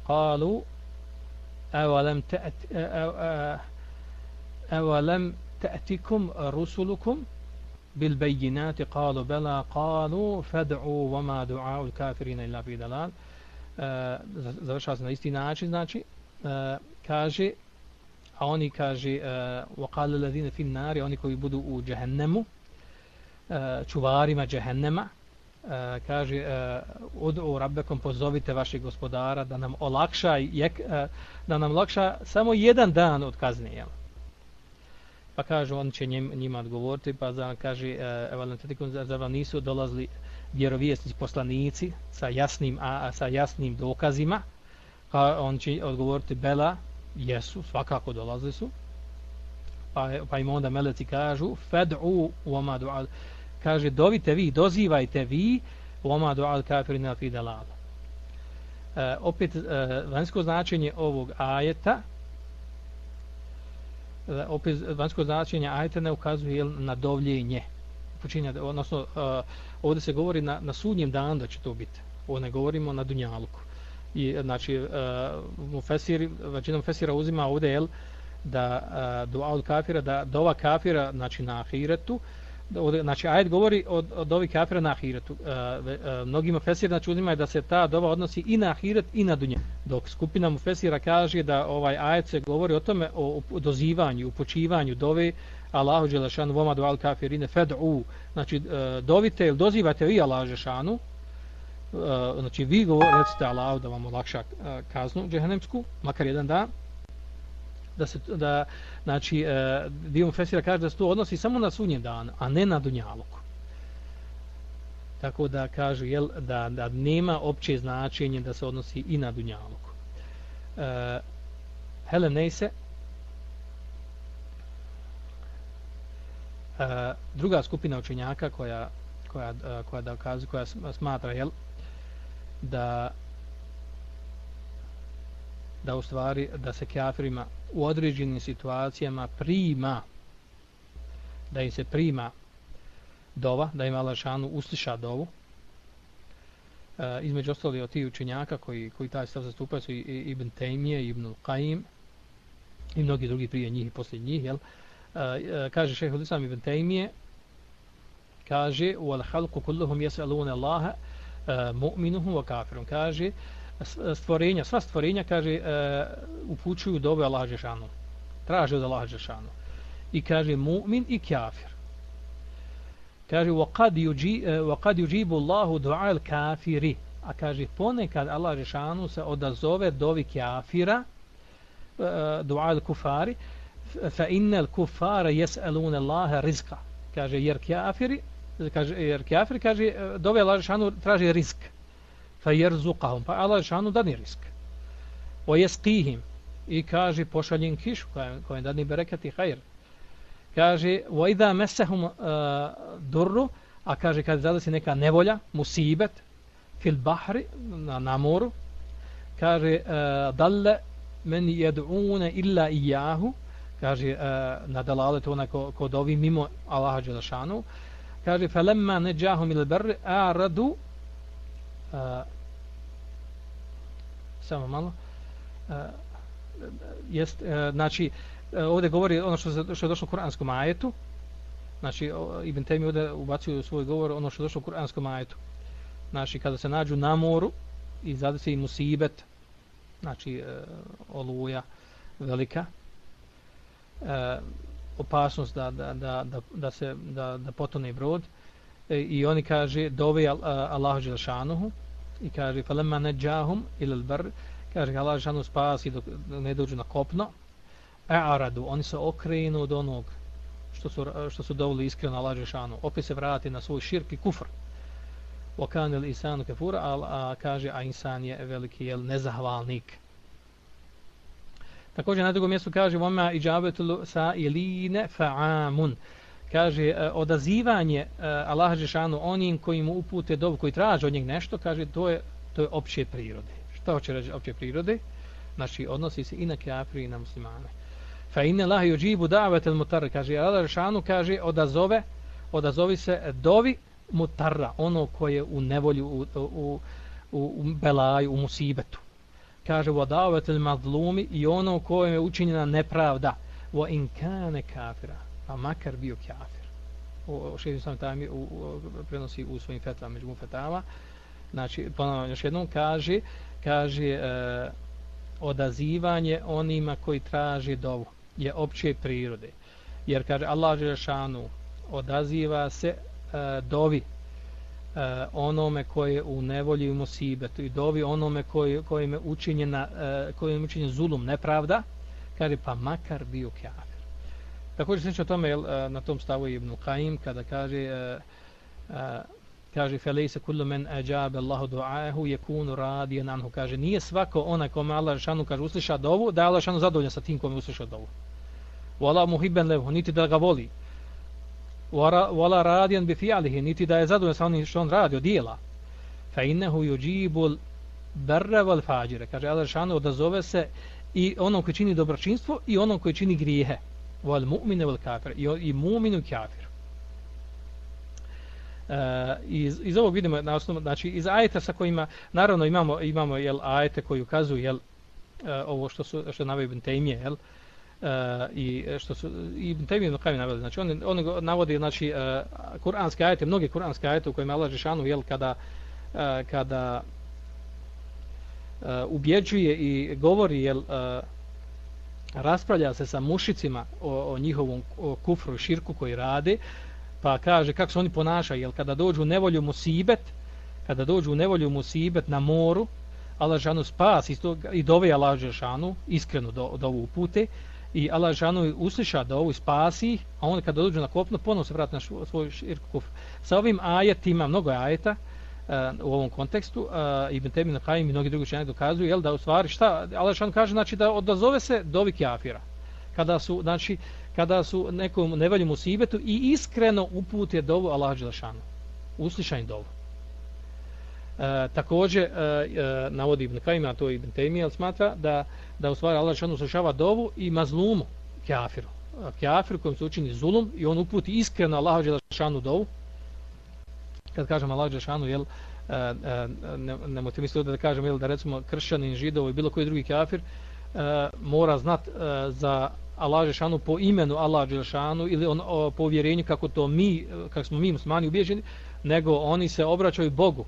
قالوا أولم تأت أولم تأتكم رسلكم بالبينات قالوا بلى قالوا فادعوا وما دعاء الكافرين إلا في دلال završava se na isti način znači kaže a oni kaže وقال الذين في النار oni koji budu u džehennemu čuvarima džehennema kaže udu rabbekom pozovite vašeg gospodara da nam olakša jek, da nam olakša samo jedan dan od kazne jel? Pa kaže on će njim, njima odgovoriti pa za, kaže e, evo za vam nisu dolazili vjerovjesnici poslanici sa jasnim a, sa jasnim dokazima pa on će odgovoriti bela jesu, svakako dolazili su. Pa, pa im onda meleci kažu, fed'u uoma du'al. Kaže, dovite vi, dozivajte vi, uoma du'al kafirina fi dalal. E, opet, e, vanjsko značenje ovog ajeta, opet, vanjsko značenje ajeta ne ukazuje na dovljenje. Počinja, odnosno, uh, ovdje se govori na, na sudnjem danu da će to biti. Ovo ne govorimo na dunjalku i znači uh, mu fesir većinom fesira uzima ovdje jel, da uh, dua od kafira da dova kafira znači na ahiretu znači ajet govori od, od dovi kafira na ahiretu. E, e, mnogima fesira znači uzimaju da se ta dova odnosi i na ahiret i na dunje. Dok skupina mu fesira kaže da ovaj ajet se govori o tome o, o dozivanju upočivanju dove Allahu dželešanu voma do al kafirine fed'u. Znači e, dovite ili dozivate vi Allahu dželešanu e, znači vi govorite Allah da vam olakša e, kaznu džehennemsku, makar jedan dan, da se da znači uh, dio fesira kaže da se to odnosi samo na sunje dan, a ne na dunjaluku. Tako da kaže jel da da nema opće značenje da se odnosi i na dunjaluku. Uh, e, Helen Neise Uh, druga skupina učenjaka koja koja koja da kaže koja smatra jel da da u stvari da se kafirima u određenim situacijama prima da im se prima dova, da im Alašanu usliša dovu. E, između ostali od tih učenjaka koji, koji taj stav zastupaju su i, i Ibn Tejmije, Ibn Qaim i mnogi drugi prije njih i poslije njih. Jel? E, e, kaže šeho Hulisam Ibn Tejmije kaže u al halku kulluhum jesalune Allaha uh, mu'minuhum wa kafirun kaže E, stvorenja sva stvorenja kaže uh, upućuju dove Allah Žešanu. traže od Allah Žešanu. i kaže mu'min i kafir kaže wa qad yuji e, wa qad yujibu Allahu du'a al-kafiri a kaže ponekad Allah Žešanu se odazove dovi kafira du'a al-kufari fa الْكُفَارَ kufara اللَّهَ رِزْقَ rizqa kaže jer kafiri kaže jer kafir kaže dove Allah šanu traži rizk fa pa Allah šanu dani risk. wa yasqihim i kaže pošaljem kišu koja koja dani bereket i khair kaže wa idha massahum uh, durru a kaže kad zadesi neka nevolja musibet fil bahri na, na moru kaže uh, dalle men yad'una illa iyyahu. Kaže uh, na dalaletu onako kod ovi mimo Allaha dželle kaže falamma najahum ila barr a'radu samo malo uh, jest uh, znači uh, ovdje govori ono što što je došlo u kuranskom ajetu znači Ibn Taymi ovdje ubacio u svoj govor ono što je došlo u kuranskom ajetu. Znači kada se nađu na moru i zade se i musibet, znači e, oluja velika, e, opasnost da, da, da, da, da se da, da potone brod e, E, i oni kaže dove Allahu dželšanuhu i kaže falamma najahum ila al-bar kaže Allah dželšanu spasi dok ne dođu na kopno a'radu oni se okrenu od onog što su što su doveli iskreno Allah dželšanu opet se vrati na svoj širki kufr wa kana al-insanu kafura a, a kaže a insan je veliki jel nezahvalnik Također na drugom mjestu kaže vama ijabetul sa iline fa'amun. Kaže e, odazivanje e, Allaha džeshanu onim koji mu upute dobu koji traže od njega nešto, kaže to je to je opće prirode. Šta hoće reći opće prirode? Znači odnosi se i na kafiri i na muslimane. Fa inna Allah yujibu da'watal mutar. Kaže Allah džeshanu kaže odazove odazovi se dovi mutarra, ono koje u nevolju u, u, u, u belaju, u musibetu kaže wadavet al mazlumi i ono kojem je učinjena nepravda wa in kana kafira a makar bio kafir. O šeji sam tam u, u, prenosi u svojim fetvama među fetava znači ponavljam još jednom kaže kaže e, odazivanje onima koji traže dovu je opće prirode. Jer kaže Allah Želešanu odaziva se e, dovi e, onome koje u nevolji i musibetu i dovi onome koji, kojim je učinjena e, kojim je učinjen zulum nepravda. Kaže pa makar bio kafir također slično tome eh, na tom stavu Ibn Qaim kada kaže eh, eh, kaže felejse kullu men ajabe Allahu du'ahu yakunu radiyan anhu. Kaže nije svako onaj kome Allah šanu kaže usliša dovu da je Allah šanu zadovoljan sa tim kome usliša dovu. Wala muhibban lahu niti da ga voli. Wala radijan bi fi'alihi niti da je zadovoljan sa onim što on radi od djela fa innahu yujibul barra wal fajira. Kaže Allah šano odazove se i onom koji čini dobročinstvo i onom koji čini grijehe wal mu'mine wal kafir. I, i mu'minu kafir. E, iz, iz ovog vidimo na osnovu, znači iz ajeta sa kojima, naravno imamo, imamo jel, ajete koji ukazuju jel, e, ovo što su što navaju Ibn Taymije, jel, uh, i što su i Taymi Nukaimi naveli znači on on navodi znači uh, kuranske ajete mnoge kuranske ajete u kojima Allah džeshanu jel kada uh, kada uh, ubjeđuje i govori jel uh, raspravlja se sa mušicima o, o njihovom o kufru i širku koji rade pa kaže kako se oni ponašaju jel kada dođu u nevolju musibet kada dođu u nevolju musibet na moru Allah žanu spas i, i dove Allah žanu iskreno do, do ovu upute i Allah žanu usliša da ovo spasi, a on kada dođu na kopno, ponovno se vrati na svoj širku kufru. Sa ovim ajetima, mnogo ajeta Eh, u ovom kontekstu, uh, Ibn Temin Qaim i mnogi drugi učenjaki dokazuju, jel, da u stvari šta, Allah kaže, znači da odazove se dovi kafira Kada su, znači, kada su nekom nevaljom u sibetu i iskreno upute dovu Allah žanu. Uslišaj dovu. E, također e, e, navodi Ibn Kajim, a to Ibn Taymi, smatra da, da u stvari Allah šanu slušava dovu i mazlumu kjafiru. Kjafiru kojim se učini zulum i on uputi iskreno Allah šanu dovu. Kad kažem Allah šanu, jel, e, e, ne, ne misliti da kažem jel, da recimo kršćanin, židov i bilo koji drugi kafir e, mora znat e, za Allah šanu po imenu Allah šanu ili on, o, po uvjerenju kako to mi, kako smo mi musmani ubježeni, nego oni se obraćaju Bogu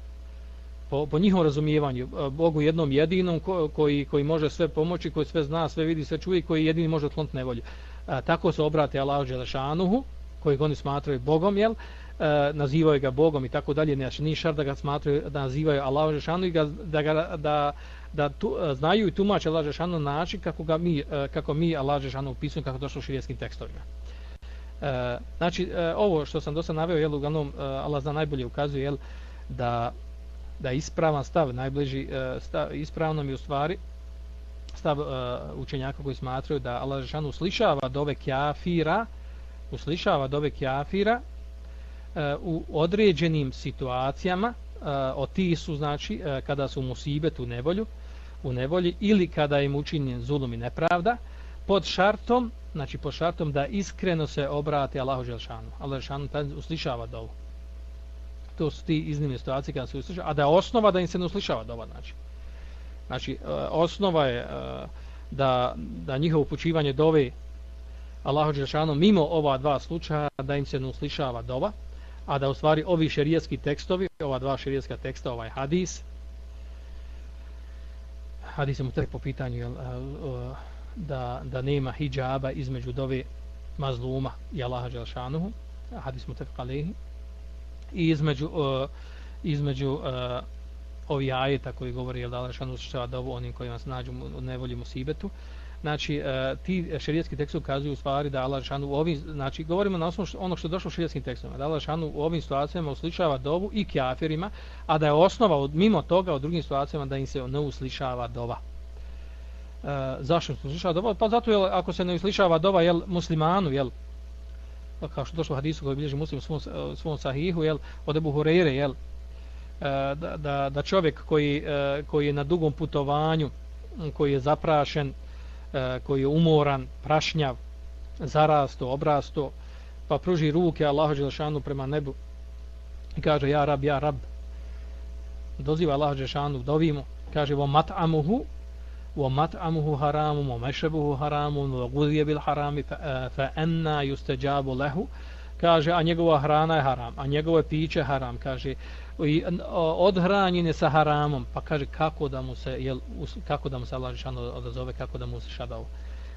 po, po njihovom razumijevanju, e, Bogu jednom jedinom ko, koji, koji može sve pomoći, koji sve zna, sve vidi, sve čuje, koji jedini može otkloniti nevolju. A, e, tako se obrate Allahu Đelešanuhu, koji oni smatraju Bogom, jel? A, e, nazivaju ga Bogom i tako dalje, ne ni šar da ga smatraju, da nazivaju Allahu Žešanu i ga, da, ga, da, da tu, e, znaju i tumače Allah Žešanu na način kako, ga mi, e, kako mi Allah Žešanu upisujem, kako došlo u širijskim tekstovima. E, znači, e, ovo što sam dosta naveo, jel, uglavnom, e, Allah zna najbolje ukazuje, jel, da da ispravan stav, najbliži e, stav, ispravnom je u stvari stav uh, učenjaka koji smatraju da Allah Žešanu uslišava dove kjafira, uslišava dove kjafira E, u određenim situacijama, uh, o ti su znači e, kada su musibet u nevolju, u nevolji ili kada im učinjen zulum i nepravda, pod šartom, znači pod šartom da iskreno se obrate Allahu Žešanu. Allah Žešanu uslišava dovu to su ti iznimne situacije kada se uslišava, a da je osnova da im se ne uslišava dova znači. Znači, osnova je da, da njihovo upućivanje dove Allahu dželšanu mimo ova dva slučaja da im se ne uslišava dova, a da u stvari ovi šerijetski tekstovi, ova dva šerijetska teksta, ovaj hadis, hadis je mu po pitanju jel, da, da nema hijjaba između dove mazluma i Allaha Đelšanuhu, hadis mu tek lehi, i između, uh, između e, uh, ovi ajeta koji govori jel, da Allah Đelšanuhu uslišava dovu onim koji nas nađu u nevolji musibetu, znači e, ti šerijetski tekst ukazuju u stvari da Allah šanu u ovim, znači govorimo na osnovu onog što je došlo u šerijetskim tekstovima, da Allah šanu u ovim situacijama uslišava dovu i kjafirima, a da je osnova od, mimo toga u drugim situacijama da im se ne uslišava dova. E, zašto se uslišava dova? Pa zato jel, ako se ne uslišava dova jel, muslimanu, jel, pa kao što došlo u hadisu koji bilježi muslim u svom, e, svom sahihu, jel, od Ebu Hureyre, jel, e, da, da, da čovjek koji, koji je na dugom putovanju, koji je zaprašen, E, koji je umoran, prašnjav, zarasto, obrasto, pa pruži ruke Allahu Đelšanu prema nebu. I kaže, ja rab, ja rab. Doziva Allahu Đelšanu, dovimo, kaže, vo mat'amuhu wa vo mat amuhu haramu, vo mešebuhu haramu, vo guzije bil harami, e, fa anna yustajabu lahu. Kaže, a njegova hrana je haram, a njegovo piće haram, kaže, i odhranjen sa haramom pa kaže kako da mu se jel, kako da mu se Allah dželle odazove kako da mu se šadao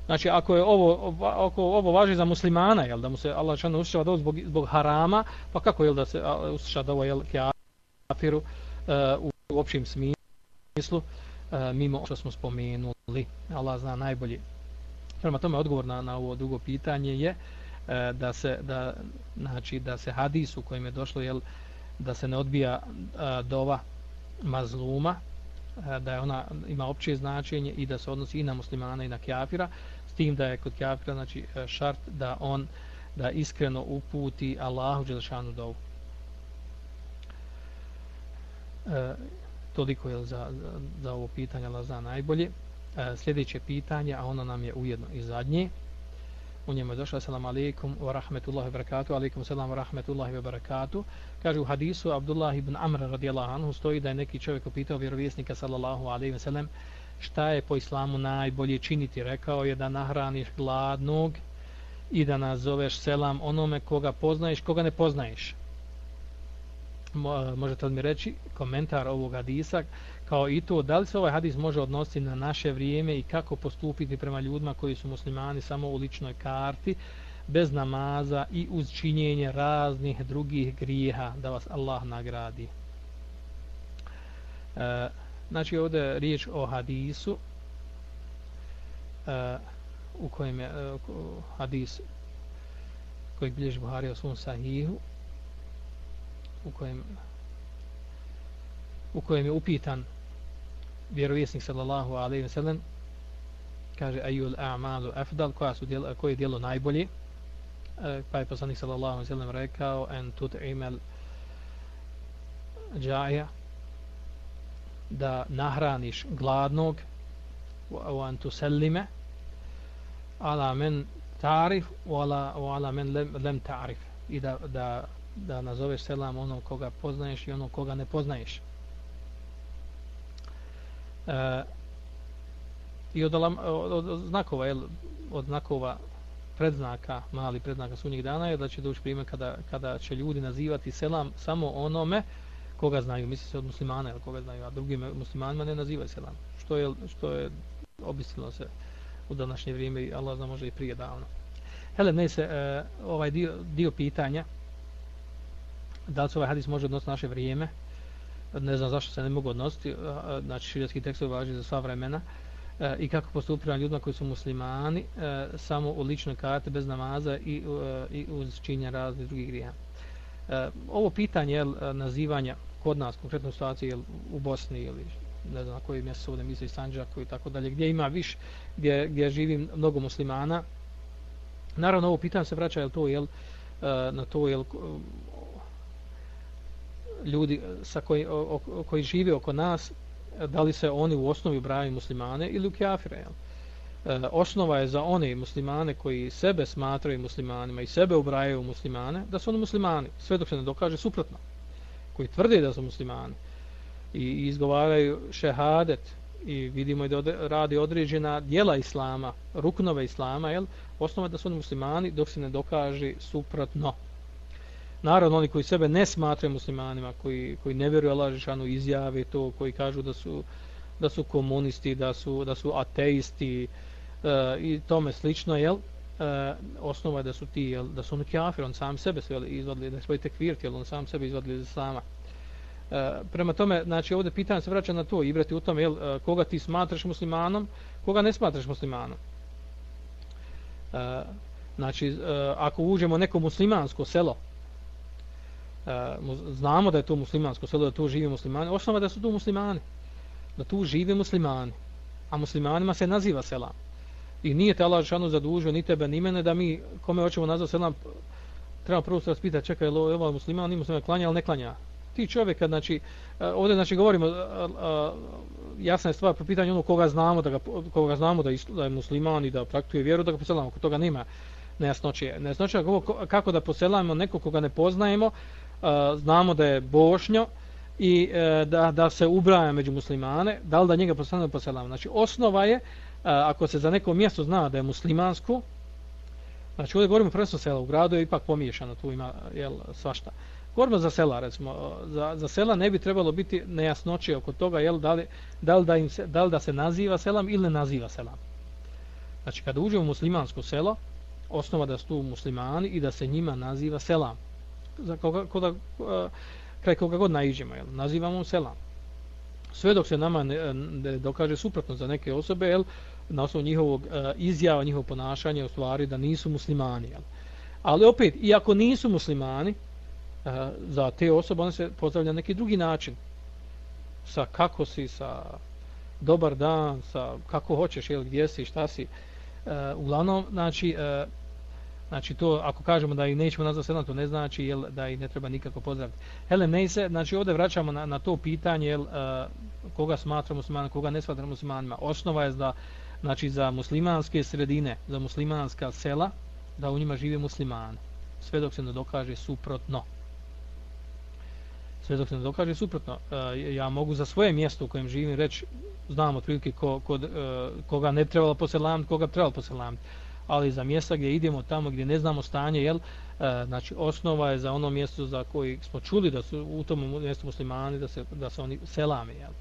znači ako je ovo ako ovo važi za muslimana jel da mu se Allah dželle usšava zbog zbog harama pa kako jel da se usša da jel kafiru uh, u opšim smislu uh, mimo što smo spomenuli. Allah zna najbolje. Prema tome odgovor na, na ovo drugo pitanje je uh, da se da znači da se hadis u kojem je došlo jel da se ne odbija a, dova mazluma da je ona ima opće značenje i da se odnosi i na muslimana i na kafira s tim da je kod kafira znači e, šart da on da iskreno uputi Allahu Đelšanu dovu e, toliko je za, za, za ovo pitanje Allah zna najbolje. E, sljedeće pitanje, a ono nam je ujedno i zadnje. U njemu je došlo, assalamu alaikum wa rahmetullahi wa barakatuh, alaikum salam wa rahmetullahi wa barakatuh. Kaže u hadisu Abdullah ibn Amr radijallahu anhu stoji da je neki čovjek upitao vjerovjesnika sallallahu alaihi wa sallam šta je po islamu najbolje činiti. Rekao je da nahraniš gladnog i da nazoveš selam onome koga poznaješ, koga ne poznaješ možete li mi reći komentar ovog hadisa kao i to da li se ovaj hadis može odnositi na naše vrijeme i kako postupiti prema ljudima koji su muslimani samo u ličnoj karti bez namaza i uz činjenje raznih drugih grijeha da vas Allah nagradi. E, znači ovdje je riječ o hadisu e, u kojem je e, hadis koji bilježi Buhari o svom sahihu u kojem u kojem je upitan vjerovjesnik sallallahu alejhi ve sellem kaže ayul a'malu afdal koja su djelo koje je djelo najbolje e, pa je poslanik sallallahu alejhi ve sellem rekao en tut'imal ja'a da nahraniš gladnog wa an tusallima ala men ta'rif wala wala men lem, lem ta'rif i da, da da nazoveš selam onog koga poznaješ i onog koga ne poznaješ. E, I od, od, od znakova, jel, od znakova predznaka, mali predznaka sunnjeg dana je da će doći primjer kada, kada će ljudi nazivati selam samo onome koga znaju, misli se od muslimana, ili koga znaju, a drugim muslimanima ne nazivaju selam. Što je, što je obislilo se u današnje vrijeme i Allah zna može i prije davno. Hele, ne se, e, ovaj dio, dio pitanja, da li se ovaj hadis može odnositi naše vrijeme, ne znam zašto se ne mogu odnositi, znači širijski tekstovi važi za sva vremena, e, i kako postupiti na ljudima koji su muslimani, e, samo u ličnoj karte, bez namaza i, e, i uz činjenje raznih drugih grija. E, ovo pitanje je nazivanja kod nas, konkretno u situaciji je u Bosni ili ne znam na koji mjesto ovdje misli Sanđaku i tako dalje, gdje ima više, gdje, gdje živi mnogo muslimana. Naravno, ovo pitanje se vraća, jel, to, jel, e, na to, jel, ljudi eh, sa koji, o, o, koji žive oko nas, eh, da li se oni u osnovi braju muslimane ili u kjafire. Jel? E, osnova je za one muslimane koji sebe smatraju muslimanima i sebe ubrajaju muslimane, da su oni muslimani, sve dok se ne dokaže suprotno. Koji tvrde da su muslimani i izgovaraju šehadet i vidimo da radi određena dijela islama, ruknove islama, jel? osnova da su oni muslimani dok se ne dokaže suprotno. Naravno, oni koji sebe ne smatraju muslimanima, koji, koji ne vjeruju Allah Žešanu izjave to, koji kažu da su, da su komunisti, da su, da su ateisti e, i tome slično, jel? E, osnova je da su ti, jel, da su oni kafir, on sam sebe sve izvadili, da svoj tekvir, jel, on sam sebe izvadili za sama. E, prema tome, znači ovdje pitanje se vraća na to i vrati u tome, jel, e, koga ti smatraš muslimanom, koga ne smatraš muslimanom. E, znači, e, ako uđemo neko muslimansko selo, Eh, znamo da je to muslimansko selo, da tu žive muslimani, osnova da su tu muslimani, da tu žive muslimani, a muslimanima se naziva selam. I nije te Allah Žešanu zadužio ni tebe ni mene da mi kome hoćemo nazvati selam, treba prvo se raspitati, čekaj, je li ovo musliman, ni musliman, klanja, ali ne klanja ti čovjek, znači, eh, ovdje znači govorimo, eh, jasna je stvar po pitanju ono koga znamo, da ga, koga znamo da, da je musliman i da praktuje vjeru, da ga poselamo, kod toga nema nejasnoće. Nejasnoće je kako da poselamo nekog koga ne poznajemo, znamo da je bošnjo i e, da, da se ubraja među muslimane, da li da njega poselamo poselam. Znači, osnova je, e, ako se za neko mjesto zna da je muslimansko, znači ovdje govorimo prvenstveno sela, u gradu je ipak pomiješano, tu ima jel, svašta. Govorimo za sela, recimo, za, za sela ne bi trebalo biti nejasnoće oko toga, jel, da, li, da, li da, im se, da li da se naziva selam ili ne naziva selam. Znači, kada uđemo u muslimansko selo, osnova da su tu muslimani i da se njima naziva selam. Za koga, koga, kraj koga god naiđemo, jel, nazivamo selam. Sve dok se nama ne, ne dokaže suprotno za neke osobe, jel, na osnovu njihovog izjava, njihovog ponašanja, u stvari da nisu muslimani. Jel. Ali opet, iako nisu muslimani, za te osobe on se pozdravlja na neki drugi način sa kako si sa dobar dan sa kako hoćeš jel gdje si šta si uglavnom znači znači to ako kažemo da i nećemo nazvati sedam to ne znači jel da ih ne treba nikako pozdraviti hele ne se znači ovdje vraćamo na, na to pitanje jel uh, koga smatramo muslimanima koga ne smatramo muslimanima osnova je da znači za muslimanske sredine za muslimanska sela da u njima žive muslimani sve dok se ne dokaže suprotno sve dok se ne dokaže suprotno. Uh, ja mogu za svoje mjesto u kojem živim reći, znam otprilike ko, kod, uh, koga ne trebalo poselamiti, koga trebalo poselamiti. Ali za mjesta gdje idemo tamo gdje ne znamo stanje, jel, e, znači osnova je za ono mjesto za koji smo čuli da su u tom mjestu muslimani, da se, da se oni selame, jel.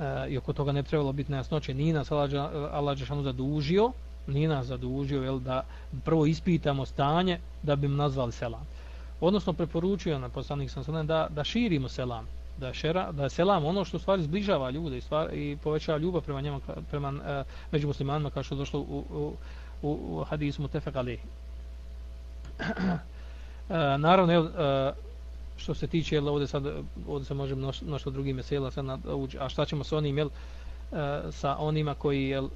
E, I oko toga ne trebalo biti nejasnoće. Nije nas Allah Đešanu zadužio, nije nas zadužio, jel, da prvo ispitamo stanje da bi nazvali selam odnosno preporučio na poslanik sam sallam da da širimo selam da šera da je selam ono što stvari zbližava ljude i stvar i povećava ljubav prema njemu prema e, među muslimanima kao što je došlo u u u, u hadisu mutefek alejhi eh, naravno evo, eh, što se tiče jel, ovdje sad ovdje se možemo mnoštvo drugih mesela sad na, a šta ćemo sa onim jel, eh, sa onima koji jel,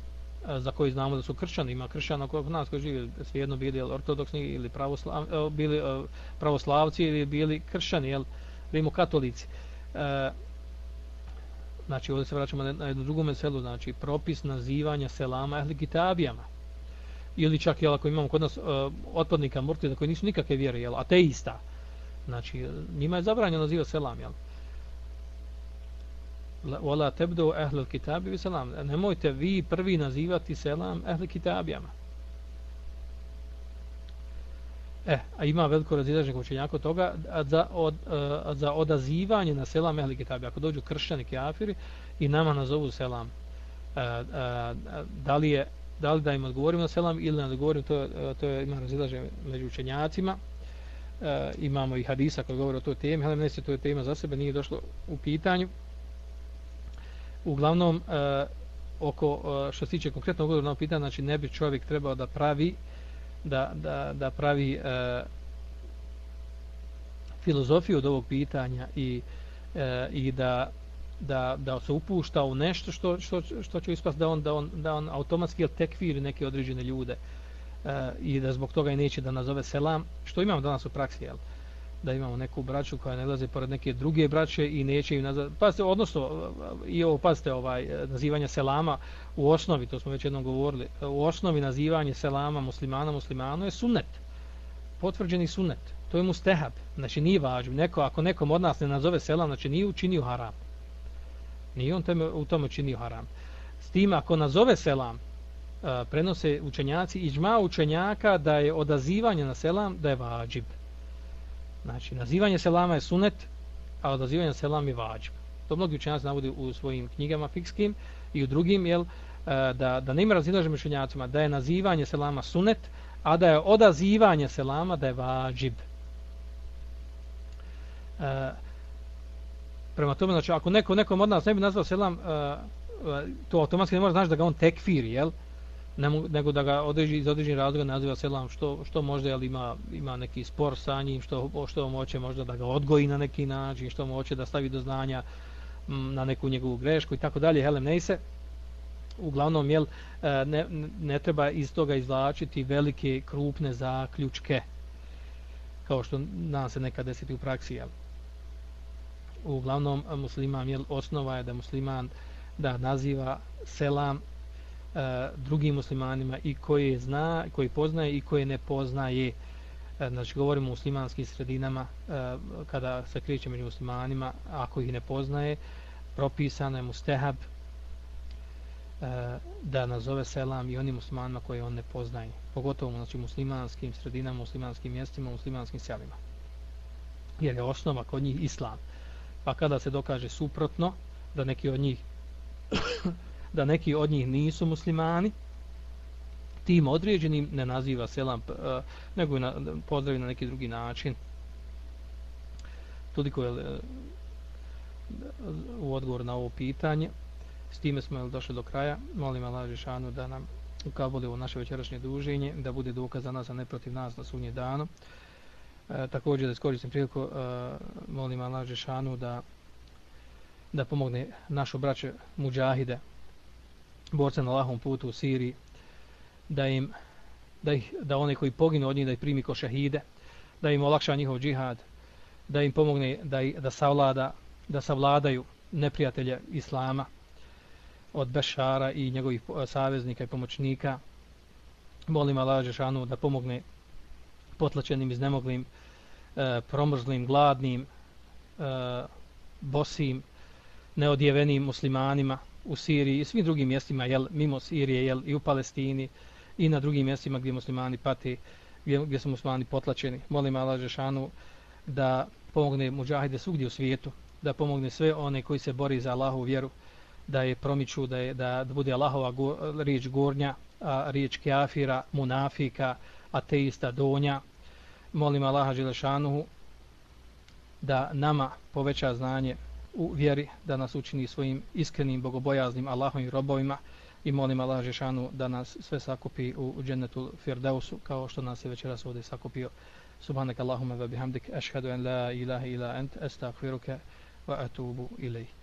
za koji znamo da su kršćani, ima kršćana kod nas koji žive svejedno bili ortodoksni ili pravoslav, bili pravoslavci ili bili kršćani, jel, rimokatolici. E, znači, ovdje se vraćamo na jednu drugu meselu, znači, propis nazivanja selama ehli kitabijama. Ili čak, jel, ako imamo kod nas uh, otpadnika murtida koji nisu nikakve vjere, jel, ateista, znači, njima je zabranjeno nazivati selam, jel, wala tebdu ehlel kitabi vi selam. nemojte vi prvi nazivati selam ehlel kitabijama. E a ima veliko razilaženje kod učenjaka toga za od e, a, za odazivanje na selam ahli kitabi. Ako dođu kršćani kafiri i nama nazovu selam a, a, da li je da li da im odgovorimo na selam ili ne odgovorimo to to je ima razilaženje među učenjacima. E, imamo i hadisa koji govore o toj temi. Ali ne se to je tema za sebe nije došlo u pitanju. Uglavnom e, oko e, što se tiče konkretno odgovora na pitanje znači ne bi čovjek trebao da pravi da, da, da pravi e, filozofiju od ovog pitanja i e, i da da da se upušta u nešto što što što će ispast da on da on da on automatski tekfir neke određene ljude e, i da zbog toga i neće da nazove selam što imamo danas u praksi jel' da imamo neku braću koja ne laze pored neke druge braće i neće im nazvati. Pazite, odnosno, i ovo, pazite, ovaj, nazivanje selama u osnovi, to smo već jednom govorili, u osnovi nazivanje selama muslimana muslimanu je sunnet. Potvrđeni sunnet. To je mustehab. Znači, nije važno. Neko, ako nekom od nas ne nazove selam, znači nije učinio haram. Nije on teme, u tome činio haram. S tim ako nazove selam, a, prenose učenjaci, iđma učenjaka da je odazivanje na selam da je vađib. Znači, nazivanje selama je sunet, a odazivanje selam je vađib. To mnogi učenjaci navodi u svojim knjigama fikskim i u drugim, jel, e, da, da ne ima razilaženje učenjacima, da je nazivanje selama sunet, a da je odazivanje selama da je vađib. E, prema tome, znači, ako neko, nekom od nas ne bi nazvao selam, e, e, to automatski ne mora znači da ga on tekfiri, jel? Ne, nego da ga određi, iz određenih razloga naziva selam, što, što možda jel, ima, ima neki spor sa njim, što, što mu hoće možda da ga odgoji na neki način, što mu hoće da stavi do znanja m, na neku njegovu grešku i tako dalje, helem ne se. Uglavnom, jel, e, ne, ne treba iz toga izvlačiti velike, krupne zaključke, kao što nam se nekad desiti u praksi, jel? Uglavnom musliman je osnova je da musliman da naziva selam e, drugim muslimanima i koji zna, koji poznaje i koje ne poznaje. E, znači govorimo o muslimanskim sredinama e, kada se kreće među muslimanima, ako ih ne poznaje, propisano je mustehab e, da nazove selam i onim muslimanima koje on ne poznaje. Pogotovo znači muslimanskim sredinama, muslimanskim mjestima, muslimanskim selima. Jer je osnova kod njih islam pa kada se dokaže suprotno da neki od njih da neki od njih nisu muslimani tim određenim ne naziva selam eh, nego na, pozdravi na neki drugi način. Toliko je eh, u odgovor na ovo pitanje. S time smo došli do kraja. Molim Allah Žešanu da nam ukaboli ovo naše večerašnje duženje da bude dokaz za nas a ne protiv nas na sunje danu. E, također da iskoristim priliku, e, molim Allah Žešanu da, da pomogne našu braće muđahide, borce na lahom putu u Siriji, da im da, ih, da one koji poginu od njih da ih primi ko šehide, da im olakša njihov džihad, da im pomogne da, da savlada, da savladaju neprijatelje Islama od Bešara i njegovih e, saveznika i pomoćnika. Molim Allah Žešanu da pomogne potlačenim, iznemoglim, e, promrzlim, gladnim, e, bosim, neodjevenim muslimanima u Siriji i svim drugim mjestima, jel, mimo Sirije, jel, i u Palestini i na drugim mjestima gdje muslimani pati, gdje, gdje su muslimani potlačeni. Molim Allah Žešanu da pomogne muđahide svugdje u svijetu, da pomogne sve one koji se bori za Allahovu vjeru, da je promiču, da, je, da, da bude Allahova go, riječ gornja, a riječ kafira, munafika, ateista, donja, molim Allaha Đelešanuhu da nama poveća znanje u vjeri, da nas učini svojim iskrenim, bogobojaznim Allahovim robovima i molim Allaha Želešanuhu da nas sve sakupi u džennetu Firdausu kao što nas je večeras ovdje sakupio. Subhanak Allahumma wa bihamdik, ashhadu an la ilaha ila ent, astaghfiruka wa atubu ilaih.